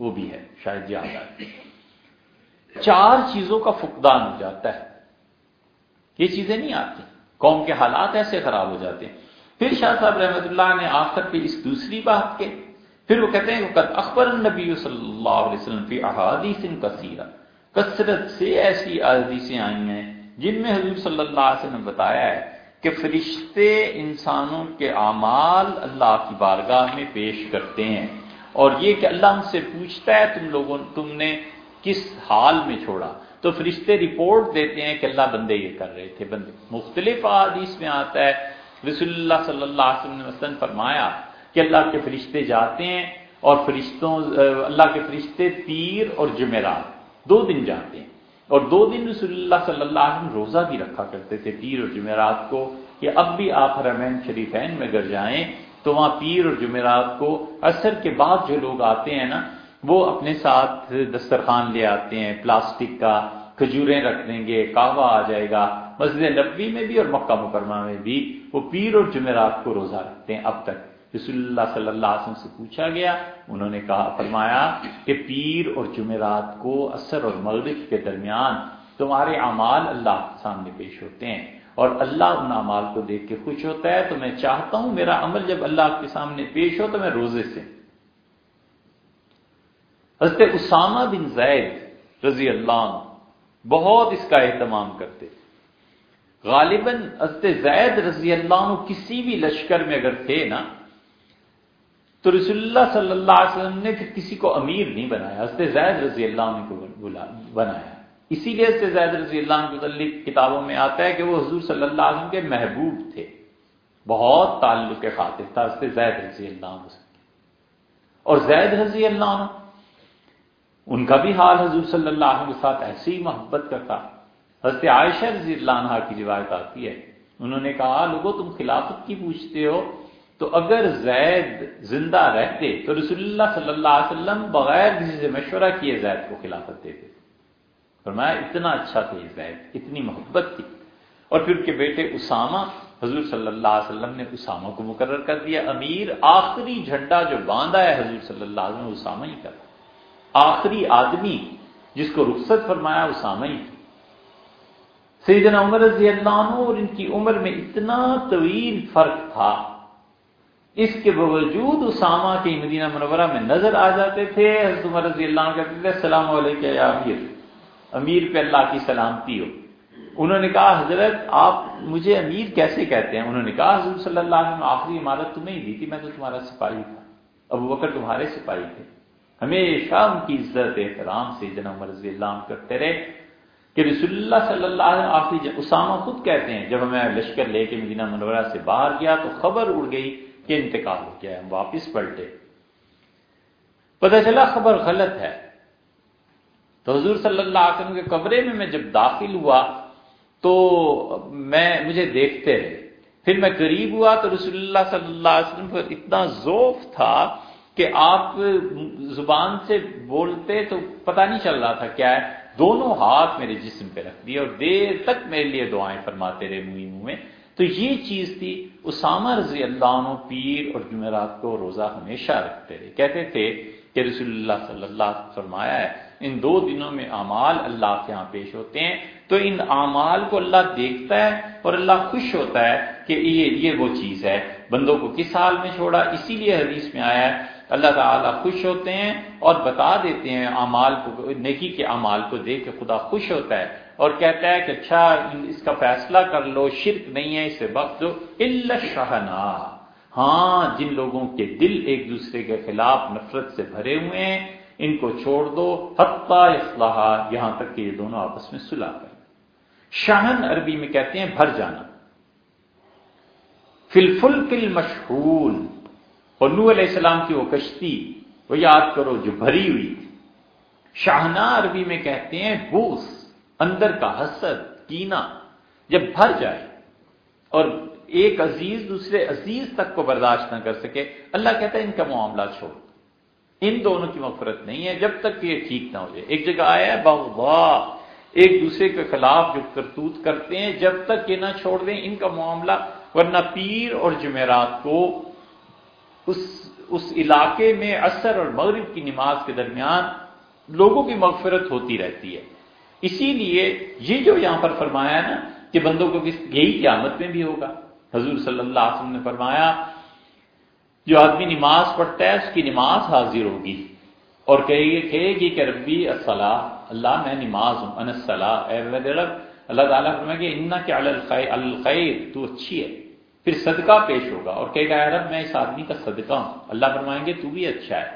وہ بھی ہے، شاید جی یاد آئے چار چیزوں کا فقدان ہو جاتا ہے۔ یہ چیزیں نہیں آتی۔ قوم کے حالات ایسے خراب ہو جاتے ہیں۔ پھر شاہ صاحب رحمت اللہ نے آخر پہ اس دوسری بات کے، پھر وہ کہتے ہیں کہ اخبر النبی صلی اللہ علیہ وسلم فی احادیث کثیرہ۔ کثرت سے ایسی احادیثیں آئی ہیں جن میں حضور صلی اللہ علیہ وسلم نے بتایا ہے کہ فرشتے انسانوں کے اعمال اللہ کی بارگاہ میں پیش کرتے ہیں اور یہ کہ اللہ ہم سے پوچھتا ہے تم لوگوں تم نے کس حال میں چھوڑا؟ تو فرشتے رپورٹ دیتے ہیں کہ اللہ بندے یہ کر رہے تھے۔ بندے مختلف احادیث میں آتا ہے۔ رسول اللہ صلی اللہ علیہ وسلم نے مثلاً فرمایا کہ اللہ کے فرشتے جاتے ہیں اور فرشتوں اللہ کے فرشتے پیر اور جمعرات دو دن جاتے ہیں۔ اور دو دن رسول اللہ صلی اللہ علیہ وسلم روزہ بھی رکھا کرتے تھے پیر اور جمعرات کو کہ اب بھی آپ حرمین شریفین میں اگر جائیں تو وہاں پیر اور جمعرات کو اثر کے بعد جو لوگ آتے ہیں نا، وہ اپنے ساتھ دسترخوان لے آتے ہیں، پلاسٹک کا کھجوریں رکھ دیں گے کعوہ آ جائے گا، مسجد نبوی میں بھی اور مکہ مکرمہ میں بھی وہ پیر اور جمعرات کو روزہ رکھتے ہیں اب تک۔ رسول اللہ صلی اللہ علیہ وسلم سے پوچھا گیا، انہوں نے کہا، فرمایا کہ پیر اور جمعرات کو اثر اور مغرب کے درمیان تمہارے اعمال اللہ کے سامنے پیش ہوتے ہیں اور اللہ ان اعمال کو دیکھ کے خوش ہوتا ہے، تو میں چاہتا ہوں میرا عمل جب اللہ کے سامنے پیش ہو تو میں روزے سے۔ حضرت اسامہ بن زید رضی اللہ عنہ بہت اس کا اہتمام کرتے۔ غالباً حضرت زید رضی اللہ عنہ کسی بھی لشکر میں اگر تھے نا تو رسول اللہ صلی اللہ علیہ وسلم نے پھر کسی کو امیر نہیں بنایا، حضرت زید رضی اللہ عنہ کو بنایا۔ اسی لیے حضرت زید رضی اللہ عنہ متعلق کتابوں میں آتا ہے کہ وہ حضور صلی اللہ علیہ وسلم کے محبوب تھے۔ بہت تعلق کے خاطر تھا حضرت زید رضی اللہ عنہ سے۔ اور زید رضی اللہ عنہ، ان کا بھی حال حضور صلی اللہ علیہ وسلم کے ساتھ ایسی ہی محبت کرتا حضرت عائشہ رضی اللہ عنہ کی روایت آتی ہے۔ انہوں نے کہا لوگو تم خلافت کی پوچھتے ہو؟ تو اگر زید زندہ رہتے تو رسول اللہ صلی اللہ علیہ وسلم بغیر کسی سے مشورہ کیے زید کو خلافت دیتے۔ فرمایا، اتنا اچھا تھا یہ زید، اتنی محبت تھی۔ اور پھر کے بیٹے اسامہ، حضور صلی اللہ علیہ وسلم نے اسامہ کو مقرر کر دیا۔ امیر، آخری جھنڈا جو باندھا ہے حضور صلی اللہ علیہ وسلم، اسامہ ہی کر آخری آدمی جس کو رخصت فرمایا، اسامہ ہی۔ سیدنا عمر رضی اللہ عنہ اور ان کی عمر میں اتنا طویل فرق تھا۔ اس کے باوجود اسامہ کی مدینہ منورہ میں نظر آ جاتے تھے، حضرت عمر رضی اللہ عنہ کہتے تھے، السلام علیکم یا امیر امیر پہ اللہ کی سلامتی ہو. انہوں نے کہا، حضرت، آپ مجھے امیر کیسے کہتے ہیں؟ انہوں نے کہا، حضور صلی اللہ علیہ وسلم، آخری عمارت تمہیں دی تھی، میں تو تمہارا سپاہی تھا، ابو بکر تمہارے سپاہی تھے۔ ہمیشہ ان کی عزت، احترام سے جناب رضی اللہ عنہ کرتے رہے کہ رسول اللہ صلی اللہ علیہ وسلم آخری اسامہ خود کہتے ہیں، جب ہمیں لشکر لے کے مدینہ منورہ سے باہر گیا تو خبر اڑ گئی کہ انتقال ہو گیا ہم واپس پلٹے۔ پتہ چلا خبر غلط ہے۔ تو حضور صلی اللہ علیہ وسلم کے کمرے میں میں جب داخل ہوا تو میں، مجھے دیکھتے رہے۔ پھر میں قریب ہوا تو رسول اللہ صلی اللہ علیہ وسلم پر اتنا ذوف تھا کہ آپ زبان سے بولتے تو پتہ نہیں چل رہا تھا کیا ہے۔ دونوں ہاتھ میرے جسم پہ رکھ دیے اور دیر تک میرے لیے دعائیں فرماتے رہے منہ منہ میں تو یہ چیز تھی، اسامہ رضی اللہ عنہ پیر اور جمعرات کو روزہ ہمیشہ رکھتے رہے کہتے تھے کہ رسول اللہ صلی اللہ علیہ وسلم فرمایا ہے، ان دو دنوں میں اعمال اللہ کے ہاں پیش ہوتے ہیں۔ تو ان اعمال کو اللہ دیکھتا ہے اور اللہ خوش ہوتا ہے کہ یہ یہ وہ چیز ہے۔ بندوں کو کس حال میں چھوڑا؟ اسی لیے حدیث میں آیا ہے، اللہ تعالیٰ خوش ہوتے ہیں اور بتا دیتے ہیں اعمال کو، نیکی کے اعمال کو دیکھ کے خدا خوش ہوتا ہے۔ اور کہتا ہے کہ اچھا اس کا فیصلہ کر لو، شرک نہیں ہے، اسے وقت دو۔ شہنا ہاں جن لوگوں کے دل ایک دوسرے کے خلاف نفرت سے بھرے ہوئے ہیں، ان کو چھوڑ دو۔ حتیٰ اصلاح یہاں تک کہ یہ دونوں آپس میں سلا کر شاہن عربی میں کہتے ہیں بھر جانا۔ فلفل فل مشہور اور نو علیہ السلام کی وہ کشتی، وہ یاد کرو جو بھری ہوئی تھی۔ شاہنا عربی میں کہتے ہیں بوس۔ اندر کا حسد، کینا، جب بھر جائے اور ایک عزیز دوسرے عزیز تک کو برداشت نہ کر سکے، اللہ کہتا ہے ان کا معاملہ چھوڑ۔ ان دونوں کی مفرت نہیں ہے، جب تک کہ یہ ٹھیک نہ ہو جائے۔ ایک جگہ آیا ہے، بغضا، ایک دوسرے کے خلاف جو کرتوت کرتے ہیں، جب تک یہ نہ چھوڑ دیں ان کا معاملہ، ورنہ پیر اور جمعرات کو اس اس علاقے میں اثر اور مغرب کی نماز کے درمیان لوگوں کی مغفرت ہوتی رہتی ہے۔ اسی لیے یہ جو یہاں پر فرمایا نا کہ بندوں کو یہی قیامت میں بھی ہوگا۔ حضور صلی اللہ علیہ وسلم نے فرمایا، جو آدمی نماز پڑھتا ہے، اس کی نماز حاضر ہوگی۔ اور کہے گی کہ ربی الصلاح، اللہ میں نماز ہوں ان اے رب، اللہ تعالیٰ فرمائے کہ ان کے الخیر، تو اچھی ہے۔ پھر صدقہ پیش ہوگا۔ اور کہے گا رب، میں اس آدمی کا صدقہ ہوں۔ اللہ فرمائیں گے، تو بھی اچھا ہے۔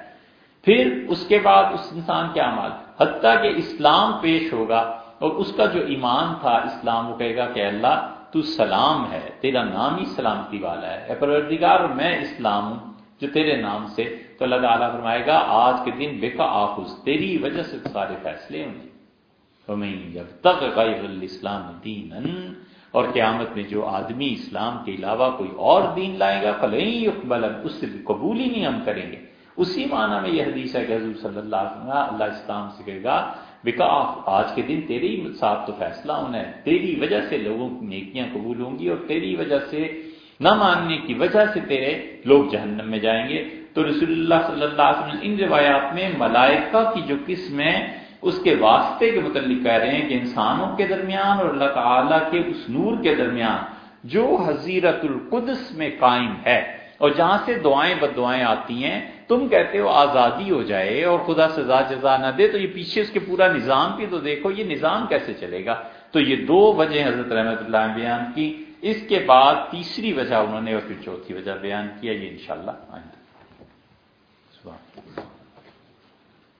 پھر اس کے بعد اس انسان کے اعمال، حتیٰ کہ اسلام پیش ہوگا اور اس کا جو ایمان تھا، اسلام وہ کہے گا کہ اللہ تو سلام ہے، تیرا نام ہی سلامتی والا ہے۔ اے پروردگار، میں اسلام ہوں جو تیرے نام سے۔ تو اللہ تعالیٰ فرمائے گا، آج کے دن بے کا آخذ تیری وجہ سے سارے فیصلے ہوں گے۔ جب تک غیر الاسلام دین اور قیامت میں جو آدمی اسلام کے علاوہ کوئی اور دین لائے گا فلئی اقبال اس سے قبول ہی نہیں ہم کریں گے۔ اسی معنی میں یہ حدیث ہے کہ حضور صلی اللہ علیہ وسلم اللہ اسلام سے کہے گا بکا آج کے دن تیرے ہی ساتھ تو فیصلہ ہونا ہے، تیری وجہ سے لوگوں کی نیکیاں قبول ہوں گی اور تیری وجہ سے نہ ماننے کی وجہ سے تیرے لوگ جہنم میں جائیں گے۔ تو رسول اللہ صلی اللہ علیہ وسلم ان روایات میں ملائکہ کی جو قسم ہے، اس کے واسطے کے متعلق کہہ رہے ہیں کہ انسانوں کے درمیان اور اللہ تعالی کے اس نور کے درمیان جو حضیرت القدس میں قائم ہے اور جہاں سے دعائیں بد دعائیں آتی ہیں تم کہتے ہو آزادی ہو جائے اور خدا سزا جزا نہ دے، تو یہ پیچھے اس کے پورا نظام بھی تو دیکھو، یہ نظام کیسے چلے گا؟ تو یہ دو وجہ حضرت رحمت اللہ نے بیان کی، اس کے بعد تیسری وجہ انہوں نے اور پھر چوتھی وجہ بیان کیا، یہ انشاءاللہ آئندہ۔